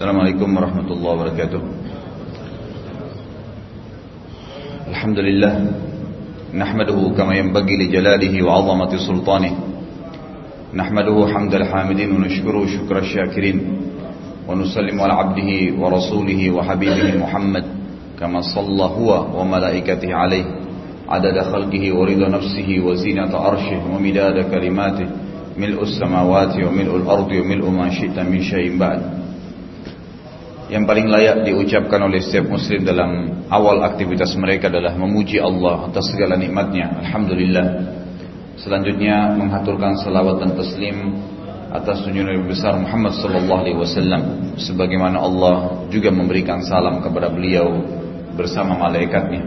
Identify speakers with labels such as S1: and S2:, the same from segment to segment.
S1: السلام عليكم ورحمة الله وبركاته الحمد لله نحمده كما ينبغي لجلاله وعظمة سلطانه نحمده حمد الحامدين ونشكره شكر الشاكرين ونسلم على عبده ورسوله وحبيبه محمد كما صلى هو وملائكته عليه عدد خلقه ورضا نفسه وزينة عرشه ومداد كلماته ملء السماوات وملء الأرض وملء ما شئت من شيء بعد yang paling layak diucapkan oleh setiap muslim dalam awal aktivitas mereka adalah memuji Allah atas segala nikmatnya. Alhamdulillah. Selanjutnya menghaturkan salawat dan taslim atas junjungan Nabi besar Muhammad sallallahu alaihi wasallam sebagaimana Allah juga memberikan salam kepada beliau bersama malaikatnya.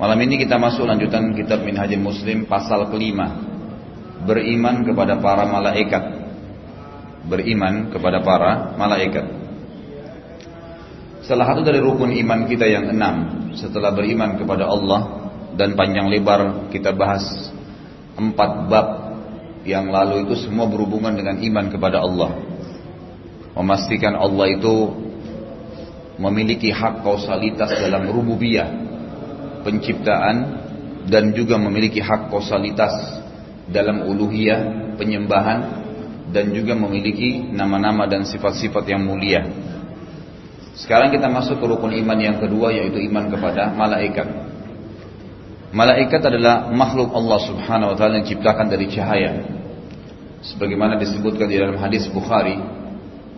S1: Malam ini kita masuk lanjutan kitab Minhajul Muslim pasal kelima. Beriman kepada para malaikat. Beriman kepada para malaikat. Salah satu dari rukun iman kita yang enam Setelah beriman kepada Allah Dan panjang lebar kita bahas Empat bab Yang lalu itu semua berhubungan dengan iman kepada Allah Memastikan Allah itu Memiliki hak kausalitas dalam rububiyah Penciptaan Dan juga memiliki hak kausalitas Dalam uluhiyah Penyembahan Dan juga memiliki nama-nama dan sifat-sifat yang mulia sekarang kita masuk ke rukun iman yang kedua yaitu iman kepada malaikat. Malaikat adalah makhluk Allah Subhanahu wa taala yang diciptakan dari cahaya. Sebagaimana disebutkan di dalam hadis Bukhari,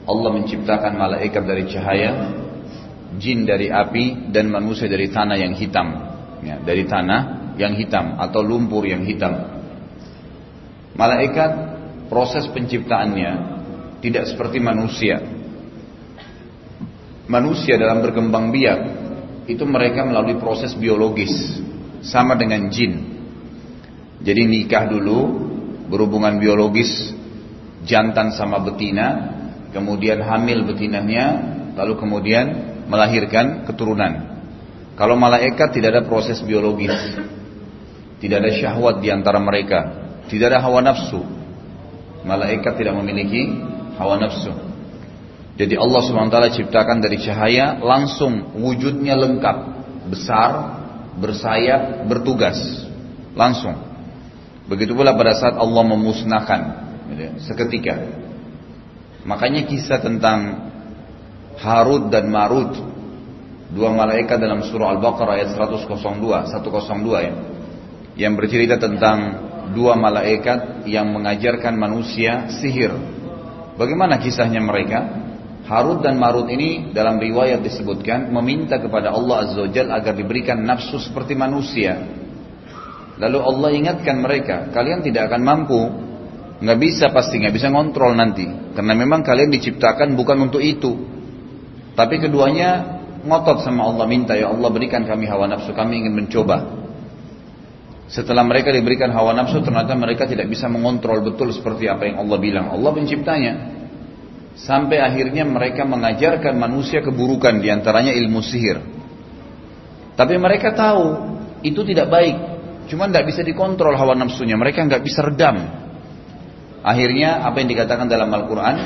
S1: Allah menciptakan malaikat dari cahaya, jin dari api dan manusia dari tanah yang hitam. Ya, dari tanah yang hitam atau lumpur yang hitam. Malaikat proses penciptaannya tidak seperti manusia manusia dalam berkembang biak itu mereka melalui proses biologis sama dengan jin. Jadi nikah dulu berhubungan biologis jantan sama betina, kemudian hamil betinanya, lalu kemudian melahirkan keturunan. Kalau malaikat tidak ada proses biologis, tidak ada syahwat di antara mereka, tidak ada hawa nafsu. Malaikat tidak memiliki hawa nafsu. Jadi Allah SWT ciptakan dari cahaya langsung wujudnya lengkap, besar, bersayap, bertugas. Langsung. Begitu pula pada saat Allah memusnahkan ya, seketika. Makanya kisah tentang Harut dan Marut dua malaikat dalam surah Al-Baqarah ayat 102, 102 ya. Yang bercerita tentang dua malaikat yang mengajarkan manusia sihir. Bagaimana kisahnya mereka? Harut dan Marut ini dalam riwayat disebutkan meminta kepada Allah Azza wa Jal agar diberikan nafsu seperti manusia. Lalu Allah ingatkan mereka, kalian tidak akan mampu, nggak bisa pasti nggak bisa ngontrol nanti, karena memang kalian diciptakan bukan untuk itu. Tapi keduanya ngotot sama Allah minta ya Allah berikan kami hawa nafsu, kami ingin mencoba. Setelah mereka diberikan hawa nafsu, ternyata mereka tidak bisa mengontrol betul seperti apa yang Allah bilang. Allah penciptanya, sampai akhirnya mereka mengajarkan manusia keburukan diantaranya ilmu sihir. Tapi mereka tahu itu tidak baik, cuma tidak bisa dikontrol hawa nafsunya, mereka nggak bisa redam. Akhirnya apa yang dikatakan dalam Al-Quran,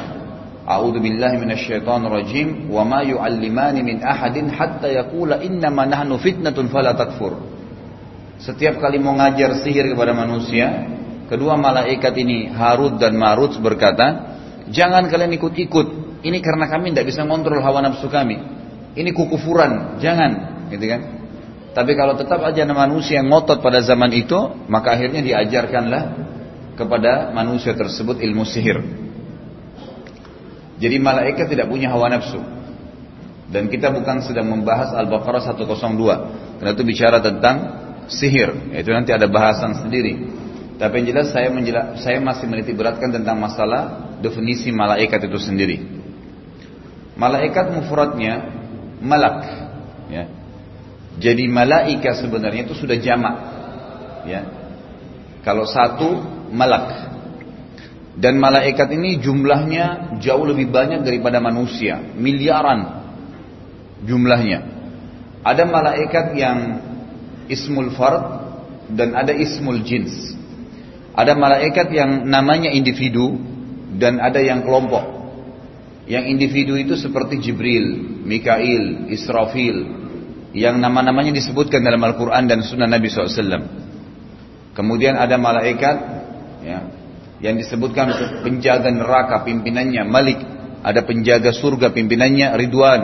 S1: A'udhu billahi minasyaitan rajim wa ma yu'allimani min ahadin hatta yakula innama nahnu fitnatun falatakfur. Setiap kali mau ngajar sihir kepada manusia, kedua malaikat ini Harut dan Marut berkata, Jangan kalian ikut-ikut. Ini karena kami tidak bisa mengontrol hawa nafsu kami. Ini kukufuran, jangan, gitu kan? Tapi kalau tetap aja manusia yang ngotot pada zaman itu, maka akhirnya diajarkanlah kepada manusia tersebut ilmu sihir. Jadi malaikat tidak punya hawa nafsu. Dan kita bukan sedang membahas Al-Baqarah 102. Karena itu bicara tentang sihir. Itu nanti ada bahasan sendiri. Tapi yang jelas saya, saya masih meniti beratkan tentang masalah definisi malaikat itu sendiri. Malaikat mufradnya malak. Ya. Jadi malaikat sebenarnya itu sudah jamak. Ya. Kalau satu malak. Dan malaikat ini jumlahnya jauh lebih banyak daripada manusia. Miliaran jumlahnya. Ada malaikat yang ismul fard dan ada ismul jins. Ada malaikat yang namanya individu dan ada yang kelompok. Yang individu itu seperti Jibril, Mikail, Israfil. Yang nama-namanya disebutkan dalam Al-Quran dan Sunnah Nabi SAW. Kemudian ada malaikat ya, yang disebutkan penjaga neraka pimpinannya Malik. Ada penjaga surga pimpinannya Ridwan.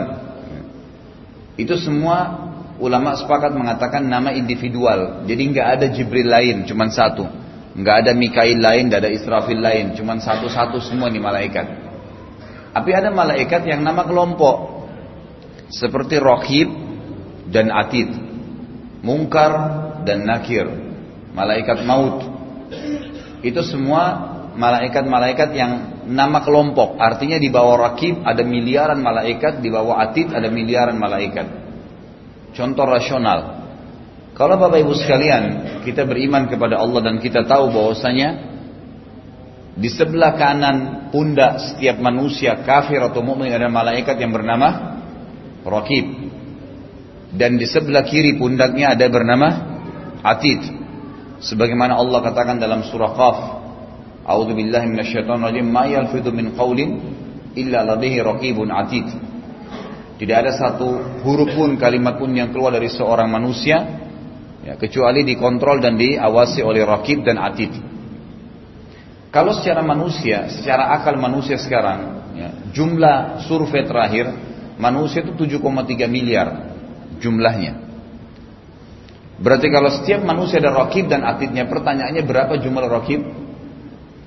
S1: Itu semua ulama sepakat mengatakan nama individual. Jadi nggak ada Jibril lain, cuma satu nggak ada Mikail lain, nggak ada Israfil lain, cuma satu-satu semua nih malaikat. Tapi ada malaikat yang nama kelompok, seperti Rohib dan Atid, Mungkar dan Nakir, malaikat maut. Itu semua malaikat-malaikat yang nama kelompok, artinya di bawah Rakib ada miliaran malaikat, di bawah Atid ada miliaran malaikat. Contoh rasional, kalau Bapak Ibu sekalian, kita beriman kepada Allah dan kita tahu bahwasanya di sebelah kanan pundak setiap manusia kafir atau mukmin ada malaikat yang bernama Rakib. Dan di sebelah kiri pundaknya ada bernama Atid. Sebagaimana Allah katakan dalam surah Qaf, "A'udzu billahi minasyaitonir rajim, ma yalfidhu min qaulin illa ladaihi raqibun atid." Tidak ada satu huruf pun kalimat pun yang keluar dari seorang manusia ya, kecuali dikontrol dan diawasi oleh rakib dan atid. Kalau secara manusia, secara akal manusia sekarang, ya, jumlah survei terakhir manusia itu 7,3 miliar jumlahnya. Berarti kalau setiap manusia ada rakib dan atidnya, pertanyaannya berapa jumlah rakib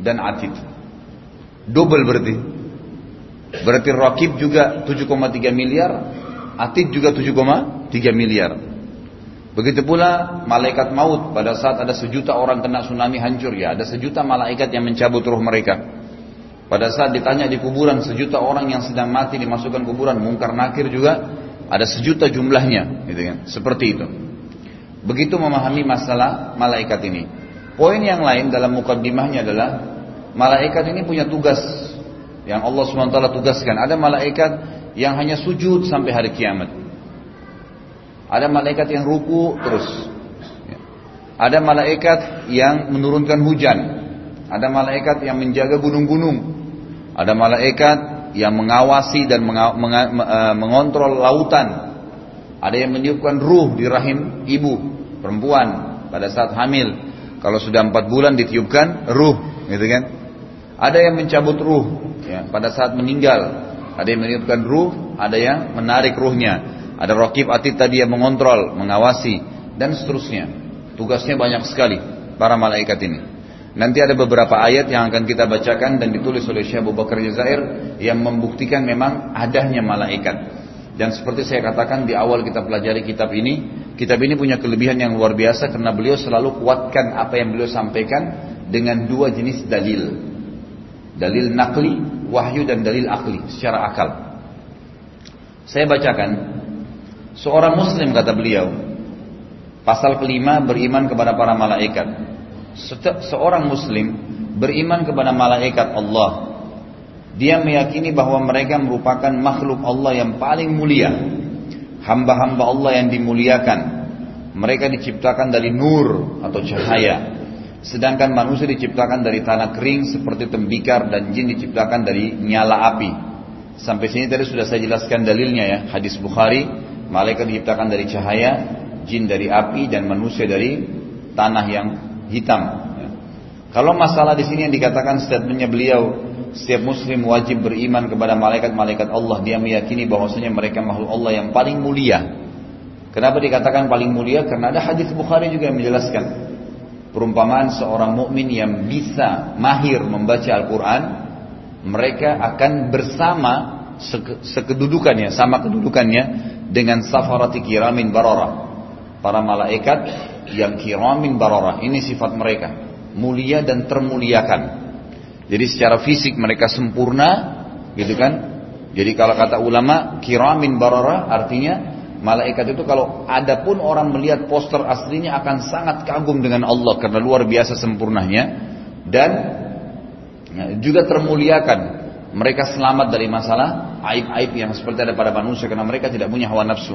S1: dan atid? Double berarti. Berarti rakib juga 7,3 miliar, atid juga 7,3 miliar. Begitu pula malaikat maut pada saat ada sejuta orang kena tsunami hancur ya, ada sejuta malaikat yang mencabut ruh mereka. Pada saat ditanya di kuburan sejuta orang yang sedang mati dimasukkan kuburan mungkar nakir juga ada sejuta jumlahnya, gitu kan? Seperti itu. Begitu memahami masalah malaikat ini. Poin yang lain dalam mukadimahnya adalah malaikat ini punya tugas yang Allah SWT tugaskan. Ada malaikat yang hanya sujud sampai hari kiamat. Ada malaikat yang ruku terus. Ada malaikat yang menurunkan hujan. Ada malaikat yang menjaga gunung-gunung. Ada malaikat yang mengawasi dan e, mengontrol lautan. Ada yang meniupkan ruh di rahim ibu perempuan pada saat hamil. Kalau sudah empat bulan ditiupkan ruh, gitu kan? Ada yang mencabut ruh ya, pada saat meninggal. Ada yang meniupkan ruh, ada yang menarik ruhnya. Ada Rakib Atid tadi yang mengontrol, mengawasi dan seterusnya. Tugasnya banyak sekali para malaikat ini. Nanti ada beberapa ayat yang akan kita bacakan dan ditulis oleh Syekh Abu Bakar Jazair yang membuktikan memang adanya malaikat. Dan seperti saya katakan di awal kita pelajari kitab ini, kitab ini punya kelebihan yang luar biasa karena beliau selalu kuatkan apa yang beliau sampaikan dengan dua jenis dalil. Dalil nakli, wahyu dan dalil akli secara akal. Saya bacakan Seorang muslim kata beliau. Pasal kelima beriman kepada para malaikat. Seorang muslim beriman kepada malaikat Allah. Dia meyakini bahwa mereka merupakan makhluk Allah yang paling mulia. Hamba-hamba Allah yang dimuliakan. Mereka diciptakan dari nur atau cahaya. Sedangkan manusia diciptakan dari tanah kering seperti tembikar dan jin diciptakan dari nyala api. Sampai sini tadi sudah saya jelaskan dalilnya ya. Hadis Bukhari Malaikat diciptakan dari cahaya, jin dari api dan manusia dari tanah yang hitam. Kalau masalah di sini yang dikatakan statementnya beliau, setiap muslim wajib beriman kepada malaikat-malaikat Allah. Dia meyakini bahwasanya mereka makhluk Allah yang paling mulia. Kenapa dikatakan paling mulia? Karena ada hadis Bukhari juga yang menjelaskan perumpamaan seorang mukmin yang bisa mahir membaca Al-Quran, mereka akan bersama sekedudukannya, sama kedudukannya dengan safarati kiramin barora, Para malaikat yang kiramin barora, Ini sifat mereka. Mulia dan termuliakan. Jadi secara fisik mereka sempurna. Gitu kan. Jadi kalau kata ulama kiramin barora artinya malaikat itu kalau ada pun orang melihat poster aslinya akan sangat kagum dengan Allah karena luar biasa sempurnanya dan juga termuliakan mereka selamat dari masalah aib-aib yang seperti ada pada manusia karena mereka tidak punya hawa nafsu.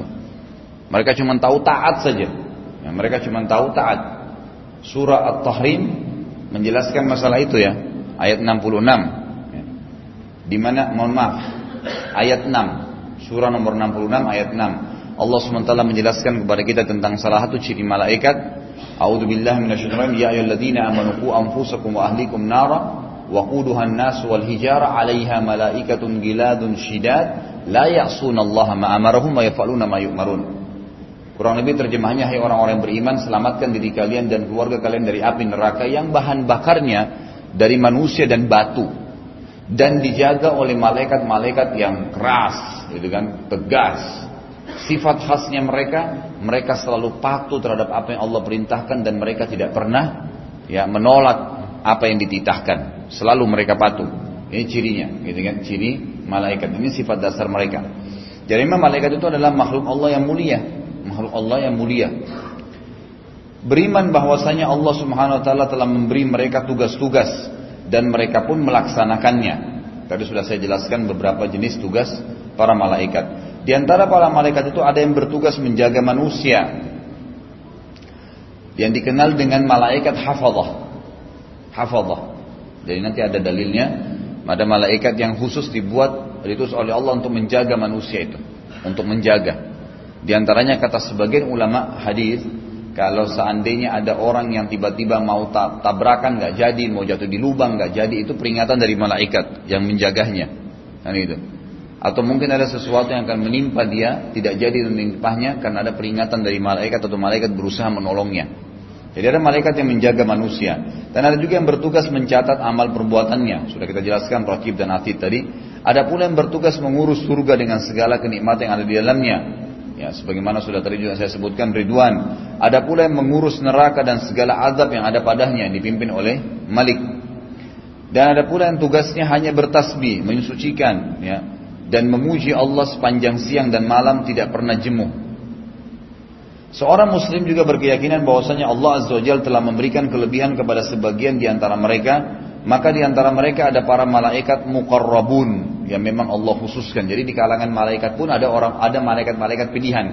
S1: Mereka cuma tahu taat saja. Ya, mereka cuma tahu taat. Surah At-Tahrim menjelaskan masalah itu ya. Ayat 66. Ya. Di mohon maaf. Ayat 6. Surah nomor 66 ayat 6. Allah SWT menjelaskan kepada kita tentang salah satu ciri malaikat. A'udzu Ya ayyuhalladzina amanu anfusakum wa ahlikum nara waquduhan nas wal hijara 'alaiha malaikatun giladun syidad la ya'suna Allah ma amarahum wa yaf'aluna Kurang lebih terjemahnya hai orang-orang beriman selamatkan diri kalian dan keluarga kalian dari api neraka yang bahan bakarnya dari manusia dan batu dan dijaga oleh malaikat-malaikat yang keras, gitu kan, tegas, Sifat khasnya mereka, mereka selalu patuh terhadap apa yang Allah perintahkan dan mereka tidak pernah ya menolak apa yang dititahkan. Selalu mereka patuh. Ini cirinya, gitu kan? Ciri malaikat. Ini sifat dasar mereka. Jadi memang malaikat itu adalah makhluk Allah yang mulia, makhluk Allah yang mulia. Beriman bahwasanya Allah Subhanahu wa taala telah memberi mereka tugas-tugas dan mereka pun melaksanakannya. Tadi sudah saya jelaskan beberapa jenis tugas para malaikat. Di antara para malaikat itu ada yang bertugas menjaga manusia, yang dikenal dengan malaikat hafadah. Hafadhah. Jadi nanti ada dalilnya. Ada malaikat yang khusus dibuat ditulis oleh Allah untuk menjaga manusia itu, untuk menjaga. Di antaranya kata sebagian ulama hadis, kalau seandainya ada orang yang tiba-tiba mau tabrakan nggak jadi, mau jatuh di lubang nggak jadi, itu peringatan dari malaikat yang menjaganya. Kan itu. Atau mungkin ada sesuatu yang akan menimpa dia, tidak jadi menimpahnya karena ada peringatan dari malaikat atau malaikat berusaha menolongnya. Jadi ada malaikat yang menjaga manusia. Dan ada juga yang bertugas mencatat amal perbuatannya. Sudah kita jelaskan Rakib dan Atid tadi. Ada pula yang bertugas mengurus surga dengan segala kenikmatan yang ada di dalamnya. Ya, sebagaimana sudah tadi juga saya sebutkan Ridwan. Ada pula yang mengurus neraka dan segala azab yang ada padanya dipimpin oleh Malik. Dan ada pula yang tugasnya hanya bertasbih, Menyusucikan ya, dan memuji Allah sepanjang siang dan malam tidak pernah jemu. Seorang muslim juga berkeyakinan bahwasanya Allah Azza wa Jal telah memberikan kelebihan kepada sebagian di antara mereka, maka di antara mereka ada para malaikat muqarrabun yang memang Allah khususkan. Jadi di kalangan malaikat pun ada orang ada malaikat-malaikat pilihan.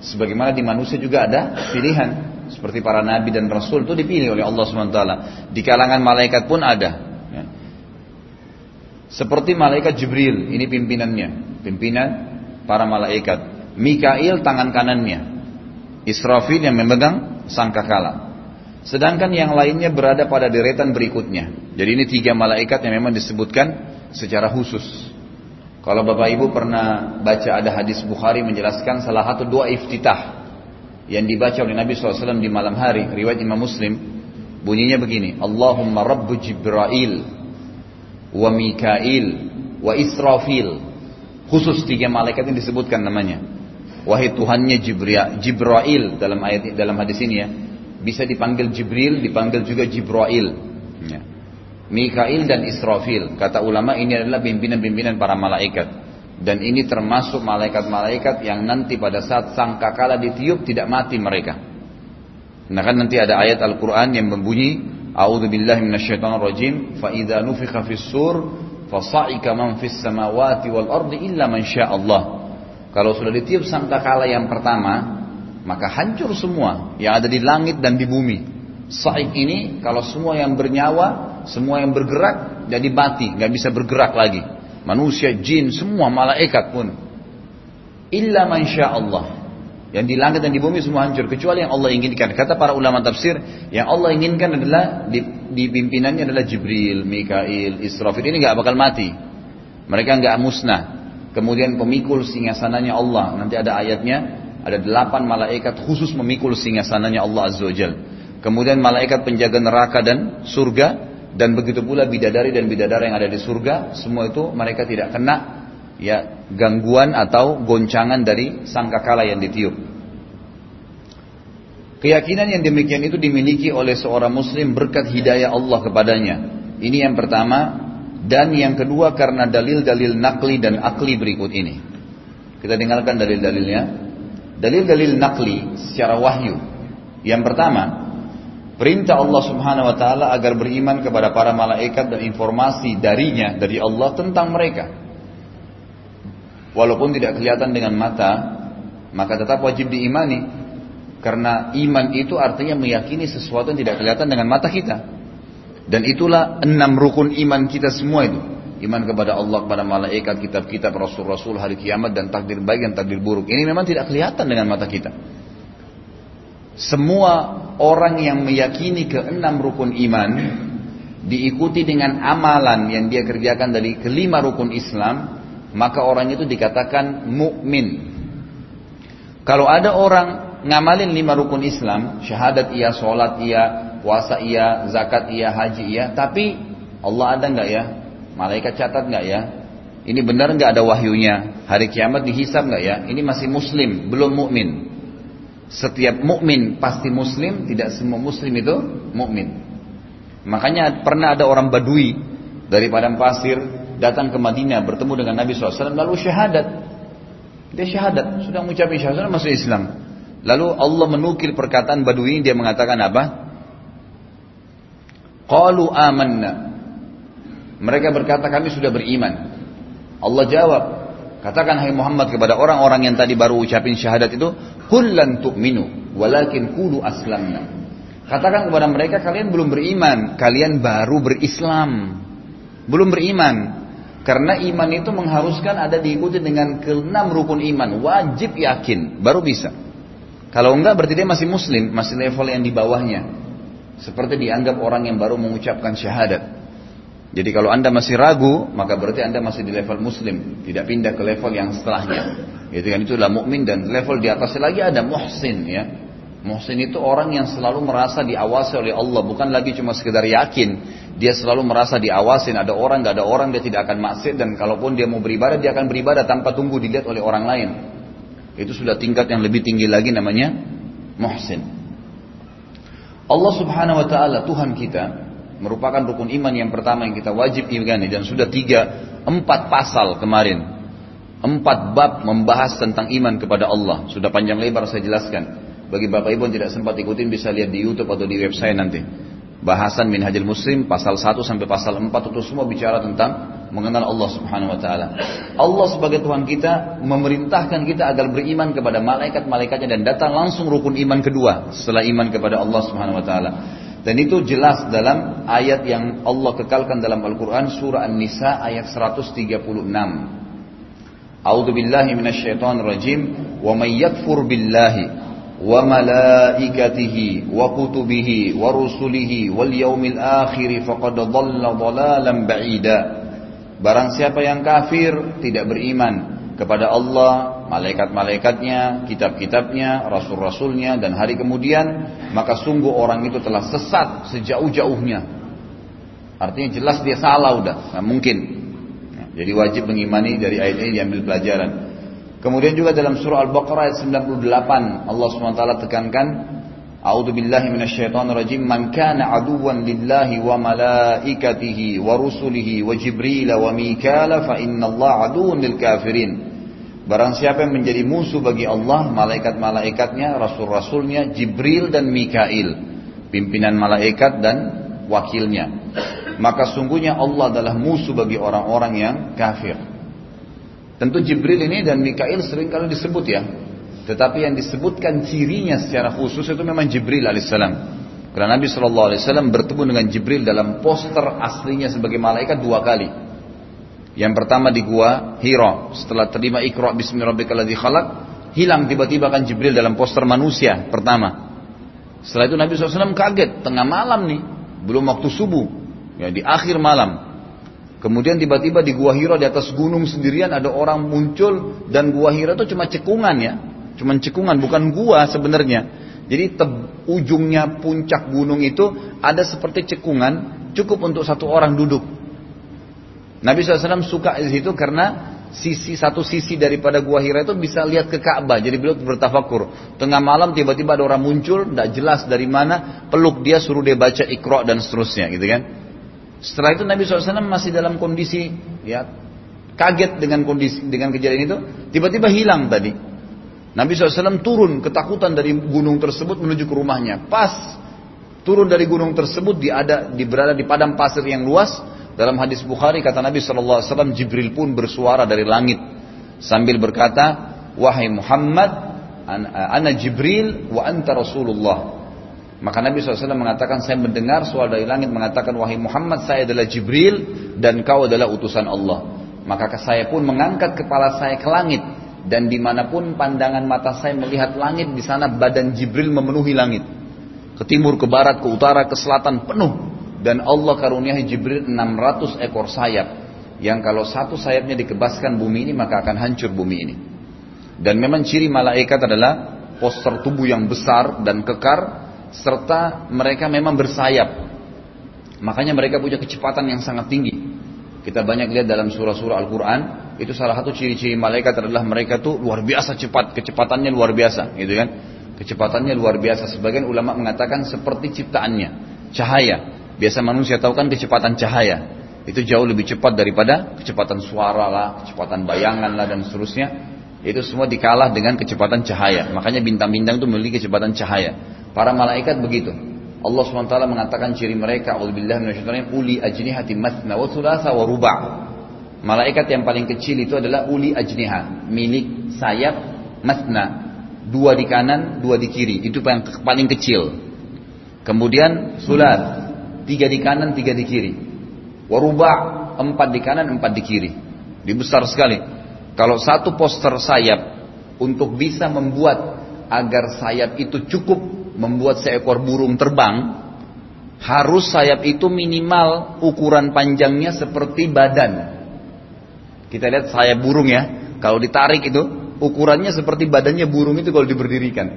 S1: Sebagaimana di manusia juga ada pilihan seperti para nabi dan rasul itu dipilih oleh Allah SWT. Di kalangan malaikat pun ada. Ya. Seperti malaikat Jibril, ini pimpinannya, pimpinan para malaikat. Mikail tangan kanannya, Israfil yang memegang sangkakala. Sedangkan yang lainnya berada pada deretan berikutnya. Jadi ini tiga malaikat yang memang disebutkan secara khusus. Kalau Bapak Ibu pernah baca ada hadis Bukhari menjelaskan salah satu dua iftitah yang dibaca oleh Nabi SAW di malam hari, riwayat Imam Muslim, bunyinya begini, Allahumma Rabbu Jibrail wa Mikail wa Israfil. Khusus tiga malaikat yang disebutkan namanya wahai Tuhannya Jibril, Jibrail dalam ayat dalam hadis ini ya. Bisa dipanggil Jibril, dipanggil juga Jibril. Ya. Mikail dan Israfil, kata ulama ini adalah pimpinan-pimpinan para malaikat. Dan ini termasuk malaikat-malaikat yang nanti pada saat sangkakala ditiup tidak mati mereka. Nah kan nanti ada ayat Al-Quran yang membunyi, A'udhu billahi rajim, fa idza nufikha fis-sur fasa'ika man fis samawati wal ardi illa man syaa Allah. Kalau sudah ditiup kala yang pertama, maka hancur semua yang ada di langit dan di bumi. Saik ini kalau semua yang bernyawa, semua yang bergerak jadi mati, nggak bisa bergerak lagi. Manusia, jin, semua malaikat pun. Illa man Allah. Yang di langit dan di bumi semua hancur kecuali yang Allah inginkan. Kata para ulama tafsir, yang Allah inginkan adalah di, di pimpinannya adalah Jibril, Mikail, Israfil. Ini nggak bakal mati. Mereka nggak musnah. Kemudian pemikul singgasananya Allah. Nanti ada ayatnya, ada delapan malaikat khusus memikul singgasananya Allah Azza wa Jal. Kemudian malaikat penjaga neraka dan surga. Dan begitu pula bidadari dan bidadara yang ada di surga. Semua itu mereka tidak kena ya gangguan atau goncangan dari sangkakala yang ditiup. Keyakinan yang demikian itu dimiliki oleh seorang muslim berkat hidayah Allah kepadanya. Ini yang pertama dan yang kedua karena dalil-dalil nakli dan akli berikut ini. Kita dengarkan dalil-dalilnya. Dalil-dalil nakli secara wahyu. Yang pertama, perintah Allah Subhanahu wa taala agar beriman kepada para malaikat dan informasi darinya dari Allah tentang mereka. Walaupun tidak kelihatan dengan mata, maka tetap wajib diimani karena iman itu artinya meyakini sesuatu yang tidak kelihatan dengan mata kita. Dan itulah enam rukun iman kita semua itu. Iman kepada Allah, kepada malaikat, kitab-kitab, rasul-rasul, hari kiamat, dan takdir baik dan takdir buruk. Ini memang tidak kelihatan dengan mata kita. Semua orang yang meyakini ke enam rukun iman diikuti dengan amalan yang dia kerjakan dari kelima rukun Islam, maka orang itu dikatakan mukmin. Kalau ada orang ngamalin lima rukun Islam, syahadat ia sholat ia puasa iya, zakat iya, haji iya, tapi Allah ada nggak ya? Malaikat catat nggak ya? Ini benar nggak ada wahyunya? Hari kiamat dihisab nggak ya? Ini masih muslim, belum mukmin. Setiap mukmin pasti muslim, tidak semua muslim itu mukmin. Makanya pernah ada orang Badui dari padang pasir datang ke Madinah bertemu dengan Nabi SAW lalu syahadat. Dia syahadat, sudah mengucapkan syahadat masuk Islam. Lalu Allah menukil perkataan Badui ini dia mengatakan apa? Qalu amanna. Mereka berkata kami sudah beriman. Allah jawab, katakan hai Muhammad kepada orang-orang yang tadi baru ucapin syahadat itu, kullan tu'minu walakin kulu aslamna. Katakan kepada mereka kalian belum beriman, kalian baru berislam. Belum beriman. Karena iman itu mengharuskan ada diikuti dengan keenam rukun iman, wajib yakin, baru bisa. Kalau enggak berarti dia masih muslim, masih level yang di bawahnya. Seperti dianggap orang yang baru mengucapkan syahadat. Jadi kalau anda masih ragu, maka berarti anda masih di level muslim, tidak pindah ke level yang setelahnya. Itu kan itulah mukmin dan level di atasnya lagi ada muhsin ya. Muhsin itu orang yang selalu merasa diawasi oleh Allah, bukan lagi cuma sekedar yakin. Dia selalu merasa diawasin, ada orang, gak ada orang, dia tidak akan maksiat dan kalaupun dia mau beribadah, dia akan beribadah tanpa tunggu dilihat oleh orang lain. Itu sudah tingkat yang lebih tinggi lagi namanya muhsin. Allah Subhanahu wa taala Tuhan kita merupakan rukun iman yang pertama yang kita wajib imani dan sudah tiga empat pasal kemarin empat bab membahas tentang iman kepada Allah sudah panjang lebar saya jelaskan bagi bapak ibu yang tidak sempat ikutin bisa lihat di YouTube atau di website nanti bahasan Minhajul Muslim pasal 1 sampai pasal 4 itu semua bicara tentang mengenal Allah Subhanahu wa taala. Allah sebagai Tuhan kita memerintahkan kita agar beriman kepada malaikat-malaikatnya dan datang langsung rukun iman kedua setelah iman kepada Allah Subhanahu wa taala. Dan itu jelas dalam ayat yang Allah kekalkan dalam Al-Qur'an surah An-Nisa ayat 136. A'udzu billahi rajim wa may yakfur billahi وملائكته وكتبه ورسله واليوم الآخر فقد ضل ضلالا بعيدا Barang siapa yang kafir tidak beriman kepada Allah, malaikat-malaikatnya, kitab-kitabnya, rasul-rasulnya dan hari kemudian, maka sungguh orang itu telah sesat sejauh-jauhnya. Artinya jelas dia salah udah, nah, mungkin. Jadi wajib mengimani dari ayat ini diambil pelajaran. Kemudian juga dalam surah Al-Baqarah ayat 98 Allah SWT tekankan A'udhu billahi minasyaitan rajim man kana aduwan lillahi wa malaikatihi wa rusulihi wa jibril wa mikala fa Allah aduun lil kafirin Barang siapa yang menjadi musuh bagi Allah malaikat-malaikatnya rasul-rasulnya Jibril dan Mikail pimpinan malaikat dan wakilnya maka sungguhnya Allah adalah musuh bagi orang-orang yang kafir Tentu Jibril ini dan Mikail sering kali disebut ya. Tetapi yang disebutkan cirinya secara khusus itu memang Jibril alaihissalam. Karena Nabi Shallallahu Alaihi Wasallam bertemu dengan Jibril dalam poster aslinya sebagai malaikat dua kali. Yang pertama di gua Hira, setelah terima Iqra bismillahirrahmanirrahim khalaq, hilang tiba-tiba kan Jibril dalam poster manusia pertama. Setelah itu Nabi SAW kaget, tengah malam nih, belum waktu subuh, ya di akhir malam. Kemudian tiba-tiba di Gua Hira di atas gunung sendirian ada orang muncul dan Gua Hira itu cuma cekungan ya, cuma cekungan bukan gua sebenarnya. Jadi te- ujungnya puncak gunung itu ada seperti cekungan cukup untuk satu orang duduk. Nabi SAW suka di situ karena sisi satu sisi daripada gua Hira itu bisa lihat ke Ka'bah. Jadi beliau bertafakur. Tengah malam tiba-tiba ada orang muncul, tidak jelas dari mana, peluk dia suruh dia baca ikro dan seterusnya gitu kan. Setelah itu Nabi SAW masih dalam kondisi ya kaget dengan kondisi dengan kejadian itu, tiba-tiba hilang tadi. Nabi SAW turun ketakutan dari gunung tersebut menuju ke rumahnya. Pas turun dari gunung tersebut dia ada di berada di padang pasir yang luas. Dalam hadis Bukhari kata Nabi SAW Jibril pun bersuara dari langit sambil berkata, wahai Muhammad, ana Jibril wa anta Rasulullah. Maka Nabi SAW mengatakan, saya mendengar suara dari langit mengatakan, wahai Muhammad, saya adalah Jibril dan kau adalah utusan Allah. Maka saya pun mengangkat kepala saya ke langit. Dan dimanapun pandangan mata saya melihat langit, di sana badan Jibril memenuhi langit. Ke timur, ke barat, ke utara, ke selatan, penuh. Dan Allah karuniai Jibril 600 ekor sayap. Yang kalau satu sayapnya dikebaskan bumi ini, maka akan hancur bumi ini. Dan memang ciri malaikat adalah postur tubuh yang besar dan kekar, serta mereka memang bersayap. Makanya mereka punya kecepatan yang sangat tinggi. Kita banyak lihat dalam surah-surah Al-Quran, itu salah satu ciri-ciri malaikat adalah mereka tuh luar biasa cepat, kecepatannya luar biasa, gitu kan? Kecepatannya luar biasa. Sebagian ulama mengatakan seperti ciptaannya, cahaya. Biasa manusia tahu kan kecepatan cahaya. Itu jauh lebih cepat daripada kecepatan suara lah, kecepatan bayangan lah dan seterusnya. Itu semua dikalah dengan kecepatan cahaya. Makanya bintang-bintang itu memiliki kecepatan cahaya. Para malaikat begitu. Allah SWT mengatakan ciri mereka, Alhamdulillah uli ajnihati matna wa thulatha wa ruba'. Malaikat yang paling kecil itu adalah uli ajniha, milik sayap matna. Dua di kanan, dua di kiri. Itu yang paling kecil. Kemudian sulat, tiga di kanan, tiga di kiri. Waruba, empat di kanan, empat di kiri. Dibesar sekali. Kalau satu poster sayap untuk bisa membuat agar sayap itu cukup membuat seekor burung terbang, harus sayap itu minimal ukuran panjangnya seperti badan. Kita lihat sayap burung ya, kalau ditarik itu ukurannya seperti badannya burung itu kalau diberdirikan.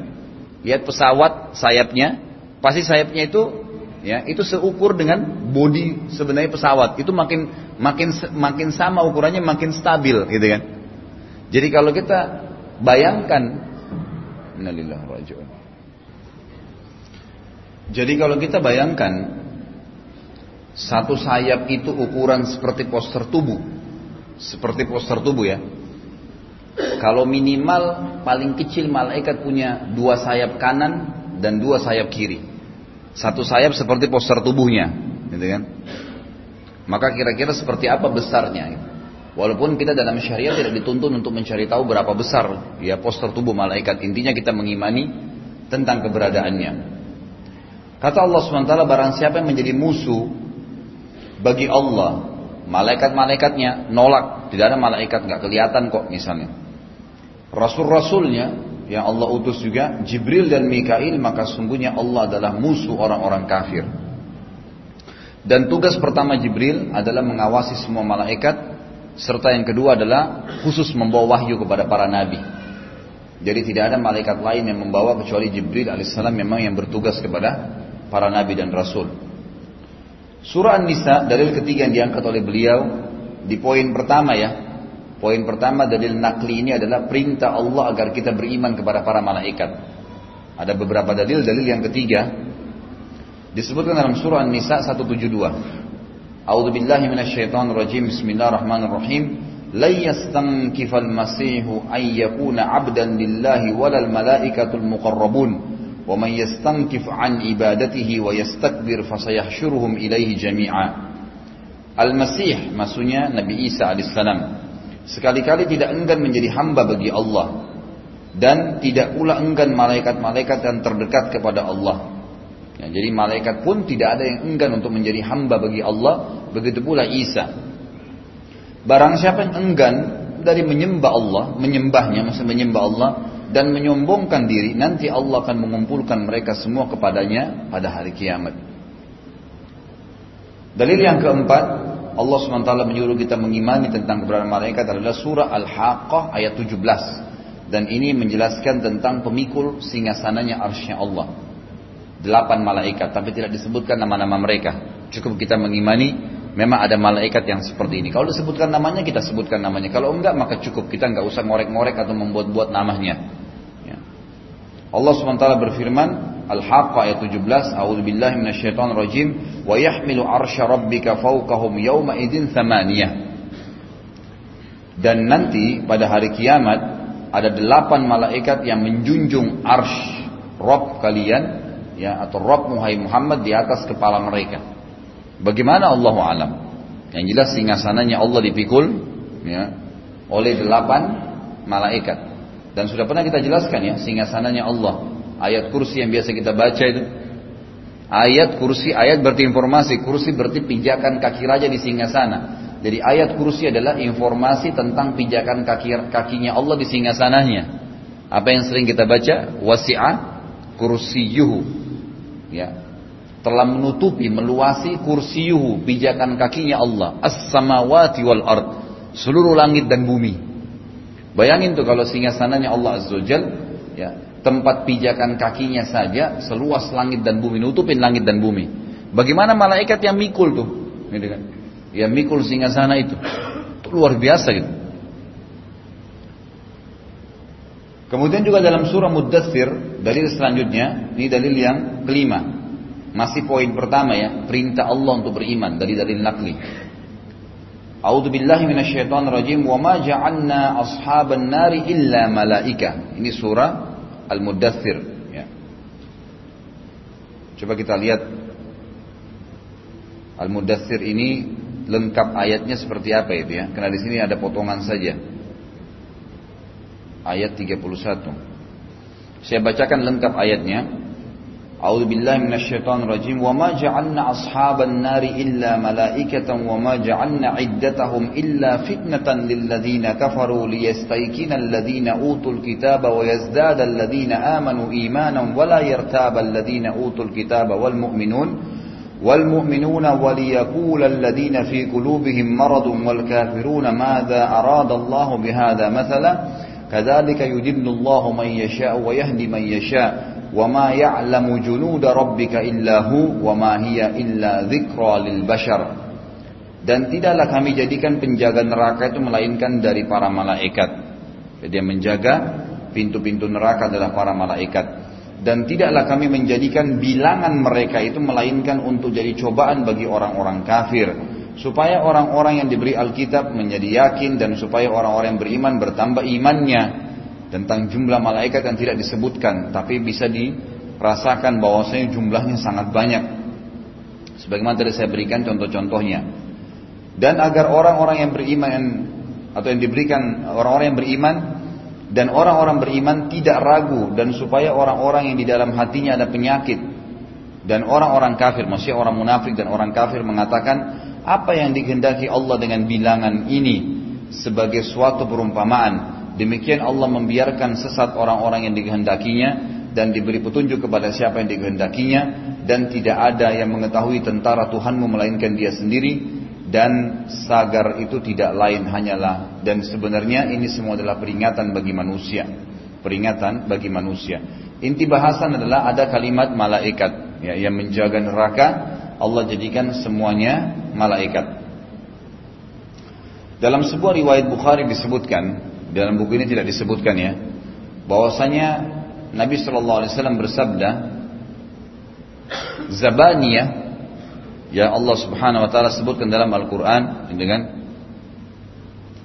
S1: Lihat pesawat sayapnya, pasti sayapnya itu ya itu seukur dengan body sebenarnya pesawat. Itu makin makin makin sama ukurannya makin stabil gitu kan. Jadi kalau kita bayangkan Innalillahi rajiun. Jadi kalau kita bayangkan satu sayap itu ukuran seperti poster tubuh, seperti poster tubuh ya. Kalau minimal paling kecil malaikat punya dua sayap kanan dan dua sayap kiri. Satu sayap seperti poster tubuhnya, gitu kan? Maka kira-kira seperti apa besarnya? Gitu. Walaupun kita dalam syariat tidak dituntun untuk mencari tahu berapa besar ya poster tubuh malaikat. Intinya kita mengimani tentang keberadaannya. Kata Allah SWT, barang siapa yang menjadi musuh bagi Allah, malaikat-malaikatnya nolak. Tidak ada malaikat, nggak kelihatan kok misalnya. Rasul-rasulnya yang Allah utus juga, Jibril dan Mikail, maka sungguhnya Allah adalah musuh orang-orang kafir. Dan tugas pertama Jibril adalah mengawasi semua malaikat, serta yang kedua adalah khusus membawa wahyu kepada para nabi. Jadi tidak ada malaikat lain yang membawa kecuali Jibril alaihissalam memang yang bertugas kepada para nabi dan rasul. Surah An-Nisa dalil ketiga yang diangkat oleh beliau di poin pertama ya. Poin pertama dalil nakli ini adalah perintah Allah agar kita beriman kepada para malaikat. Ada beberapa dalil dalil yang ketiga disebutkan dalam surah An-Nisa 172. A'udzubillahi minasyaitonirrajim. Bismillahirrahmanirrahim masihu an yakuna 'abdan lillahi walal malaikatul muqarrabun wa man yastankif an ibadatihi wa yastakbir ilaihi jami'a Al-Masih maksudnya Nabi Isa AS sekali-kali tidak enggan menjadi hamba bagi Allah dan tidak pula enggan malaikat-malaikat yang terdekat kepada Allah. Ya, jadi malaikat pun tidak ada yang enggan untuk menjadi hamba bagi Allah, begitu pula Isa. Barang siapa yang enggan dari menyembah Allah, menyembahnya maksud menyembah Allah dan menyombongkan diri, nanti Allah akan mengumpulkan mereka semua kepadanya pada hari kiamat.
S2: Dalil yang keempat,
S1: Allah SWT menyuruh kita mengimani tentang keberadaan malaikat adalah surah Al-Haqqah ayat 17. Dan ini menjelaskan tentang pemikul singgasananya arsnya Allah. Delapan malaikat, tapi tidak disebutkan nama-nama mereka. Cukup kita mengimani memang ada malaikat yang seperti ini. Kalau disebutkan namanya kita sebutkan namanya. Kalau enggak maka cukup kita enggak usah ngorek-ngorek atau membuat-buat namanya. Ya. Allah swt berfirman Al-Haqqah ayat 17 A'udzu billahi shaitan rajim wa yahmilu arsya rabbika fawqahum yawma idzin thamaniyah. Dan nanti pada hari kiamat ada delapan malaikat yang menjunjung arsh Rob kalian ya atau Rob Muhammad di atas kepala mereka. Bagaimana Allah alam? Yang jelas singgasananya Allah dipikul ya, oleh delapan malaikat. Dan sudah pernah kita jelaskan ya singgasananya Allah. Ayat kursi yang biasa kita baca itu. Ayat kursi, ayat berarti informasi. Kursi berarti pijakan kaki raja di singgasana. Jadi ayat kursi adalah informasi tentang pijakan kaki kakinya Allah di singgasananya. Apa yang sering kita baca? Wasi'ah kursiyuhu. Ya, telah menutupi meluasi kursiyuhu pijakan kakinya Allah as-samawati wal ard seluruh langit dan bumi bayangin tuh kalau singgasananya Allah azza wajal ya tempat pijakan kakinya saja seluas langit dan bumi nutupin langit dan bumi bagaimana malaikat yang mikul tuh gitu kan ya mikul singgasana itu itu luar biasa gitu Kemudian juga dalam surah Muddathir, dalil selanjutnya, ini dalil yang kelima. Masih poin pertama ya, perintah Allah untuk beriman dari dalil nakli. A'udzu billahi minasyaitonir rajim wa ma ja'alna ashaban nari illa malaika. Ini surah al muddathir ya. Coba kita lihat al muddathir ini lengkap ayatnya seperti apa itu ya? Karena di sini ada potongan saja. Ayat 31. Saya bacakan lengkap ayatnya. أعوذ بالله من الشيطان الرجيم وما جعلنا أصحاب النار إلا ملائكة وما جعلنا عدتهم إلا فتنة للذين كفروا ليستيكن الذين أوتوا الكتاب ويزداد الذين آمنوا إيمانا ولا يرتاب الذين أوتوا الكتاب والمؤمنون والمؤمنون وليقول الذين في قلوبهم مرض والكافرون ماذا أراد الله بهذا مثلا كذلك يدل الله من يشاء ويهدي من يشاء وَمَا يَعْلَمُ جُنُودَ رَبِّكَ إِلَّا هُوَ وَمَا هِيَ إِلَّا ذِكْرَى لِلْبَشَرِ Dan tidaklah kami jadikan penjaga neraka itu melainkan dari para malaikat. Jadi yang menjaga pintu-pintu neraka adalah para malaikat. Dan tidaklah kami menjadikan bilangan mereka itu melainkan untuk jadi cobaan bagi orang-orang kafir. Supaya orang-orang yang diberi Alkitab menjadi yakin dan supaya orang-orang yang beriman bertambah imannya tentang jumlah malaikat yang tidak disebutkan tapi bisa dirasakan bahwasanya jumlahnya sangat banyak sebagaimana tadi saya berikan contoh-contohnya dan agar orang-orang yang beriman atau yang diberikan orang-orang yang beriman dan orang-orang beriman tidak ragu dan supaya orang-orang yang di dalam hatinya ada penyakit dan orang-orang kafir maksudnya orang munafik dan orang kafir mengatakan apa yang dikehendaki Allah dengan bilangan ini sebagai suatu perumpamaan Demikian Allah membiarkan sesat orang-orang yang dikehendakinya dan diberi petunjuk kepada siapa yang dikehendakinya dan tidak ada yang mengetahui tentara Tuhanmu melainkan dia sendiri dan sagar itu tidak lain hanyalah dan sebenarnya ini semua adalah peringatan bagi manusia peringatan bagi manusia inti bahasan adalah ada kalimat malaikat ya, yang menjaga neraka Allah jadikan semuanya malaikat dalam sebuah riwayat Bukhari disebutkan dalam buku ini tidak disebutkan ya bahwasanya Nabi Shallallahu Alaihi Wasallam bersabda Zabaniyah ya Allah Subhanahu Wa Taala sebutkan dalam Al Quran dengan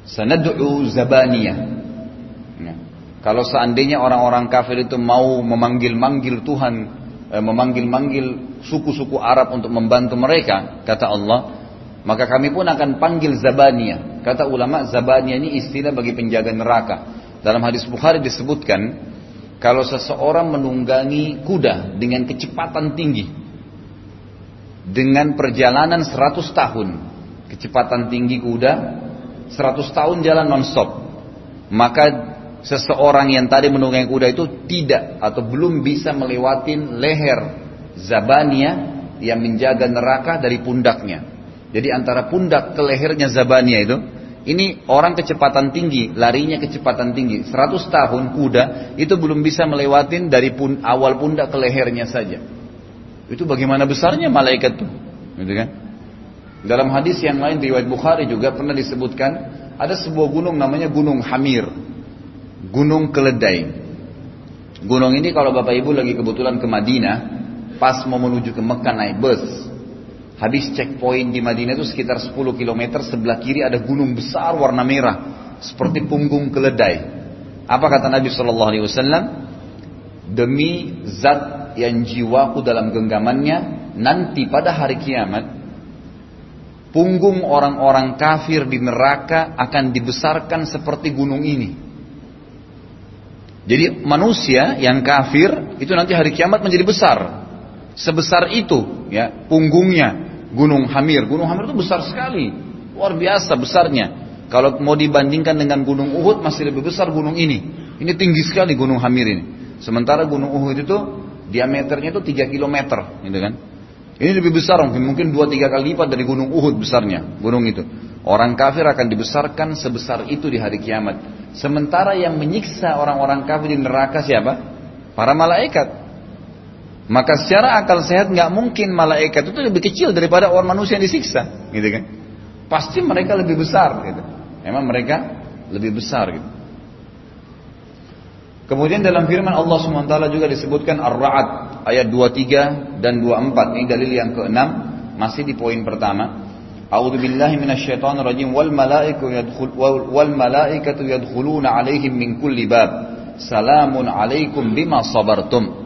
S1: sanadu Zabaniyah ya. kalau seandainya orang-orang kafir itu mau memanggil-manggil Tuhan eh, memanggil-manggil suku-suku Arab untuk membantu mereka kata Allah maka kami pun akan panggil Zabaniyah. Kata ulama, Zabaniyah ini istilah bagi penjaga neraka. Dalam hadis Bukhari disebutkan, kalau seseorang menunggangi kuda dengan kecepatan tinggi, dengan perjalanan 100 tahun, kecepatan tinggi kuda, 100 tahun jalan nonstop, maka seseorang yang tadi menunggangi kuda itu tidak atau belum bisa melewatin leher Zabania yang menjaga neraka dari pundaknya. Jadi antara pundak ke lehernya Zabania itu, ini orang kecepatan tinggi, larinya kecepatan tinggi. 100 tahun kuda itu belum bisa melewatin dari pun, awal pundak ke lehernya saja. Itu bagaimana besarnya malaikat itu. gitu kan? Dalam hadis yang lain riwayat Bukhari juga pernah disebutkan ada sebuah gunung namanya Gunung Hamir, Gunung Keledai. Gunung ini kalau Bapak Ibu lagi kebetulan ke Madinah, pas mau menuju ke Mekah naik bus, Habis checkpoint di Madinah itu sekitar 10 km sebelah kiri ada gunung besar warna merah seperti punggung keledai. Apa kata Nabi Shallallahu Alaihi Wasallam? Demi zat yang jiwaku dalam genggamannya nanti pada hari kiamat punggung orang-orang kafir di neraka akan dibesarkan seperti gunung ini. Jadi manusia yang kafir itu nanti hari kiamat menjadi besar sebesar itu ya punggungnya Gunung Hamir. Gunung Hamir itu besar sekali, luar biasa besarnya. Kalau mau dibandingkan dengan Gunung Uhud masih lebih besar gunung ini. Ini tinggi sekali Gunung Hamir ini. Sementara Gunung Uhud itu diameternya itu 3 km, gitu kan. Ini lebih besar mungkin 2-3 kali lipat dari Gunung Uhud besarnya, gunung itu. Orang kafir akan dibesarkan sebesar itu di hari kiamat. Sementara yang menyiksa orang-orang kafir di neraka siapa? Para malaikat. Maka secara akal sehat nggak mungkin malaikat itu lebih kecil daripada orang manusia yang disiksa, gitu kan? Pasti mereka lebih besar, gitu. Memang mereka lebih besar, gitu. Kemudian dalam firman Allah SWT juga disebutkan Ar-Ra'ad ayat 23 dan 24. Ini dalil yang ke-6 masih di poin pertama. A'udzu billahi minasyaitonir rajim wal malaikatu yadkhul wal malaikatu yadkhuluna alaihim min kulli bab. Salamun alaikum bima sabartum.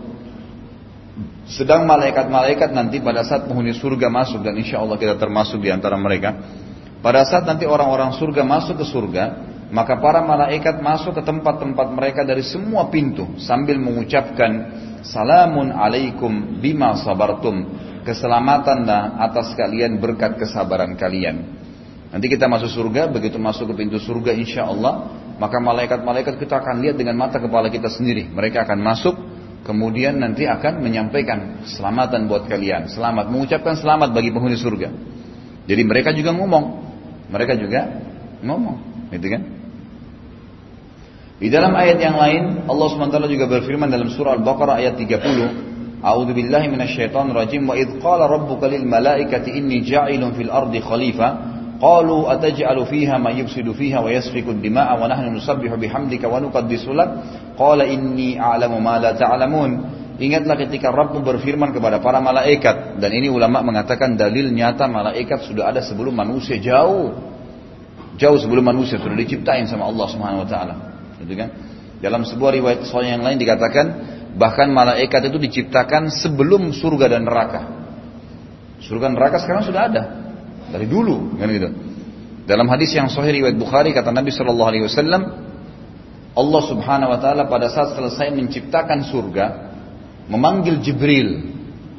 S1: Sedang malaikat-malaikat nanti pada saat penghuni surga masuk dan insya Allah kita termasuk di antara mereka. Pada saat nanti orang-orang surga masuk ke surga, maka para malaikat masuk ke tempat-tempat mereka dari semua pintu sambil mengucapkan salamun alaikum bima sabartum keselamatanlah atas kalian berkat kesabaran kalian. Nanti kita masuk surga, begitu masuk ke pintu surga insya Allah, maka malaikat-malaikat kita akan lihat dengan mata kepala kita sendiri. Mereka akan masuk, kemudian nanti akan menyampaikan selamatan buat kalian, selamat mengucapkan selamat bagi penghuni surga. Jadi mereka juga ngomong, mereka juga ngomong, gitu kan? Di dalam ayat yang lain Allah SWT juga berfirman dalam surah Al-Baqarah ayat 30 A'udzu billahi minasyaitonir rajim wa idz qala rabbuka lil malaikati inni ja'ilun fil ardi khalifah Qalu ataj'alu fiha ma yufsidu fiha wa yasfiku ad dima'a wa nahnu nusabbihu bihamdika wa nuqaddisu lak. Qala inni a'lamu ma la ta'lamun. Ingatlah ketika Rabbmu berfirman kepada para malaikat dan ini ulama mengatakan dalil nyata malaikat sudah ada sebelum manusia jauh. Jauh sebelum manusia sudah diciptain sama Allah Subhanahu wa taala. Gitu kan? Dalam sebuah riwayat soal yang lain dikatakan bahkan malaikat itu diciptakan sebelum surga dan neraka. Surga dan neraka sekarang sudah ada dari dulu kan gitu. Dalam hadis yang sahih riwayat Bukhari kata Nabi Shallallahu alaihi wasallam Allah Subhanahu wa taala pada saat selesai menciptakan surga memanggil Jibril.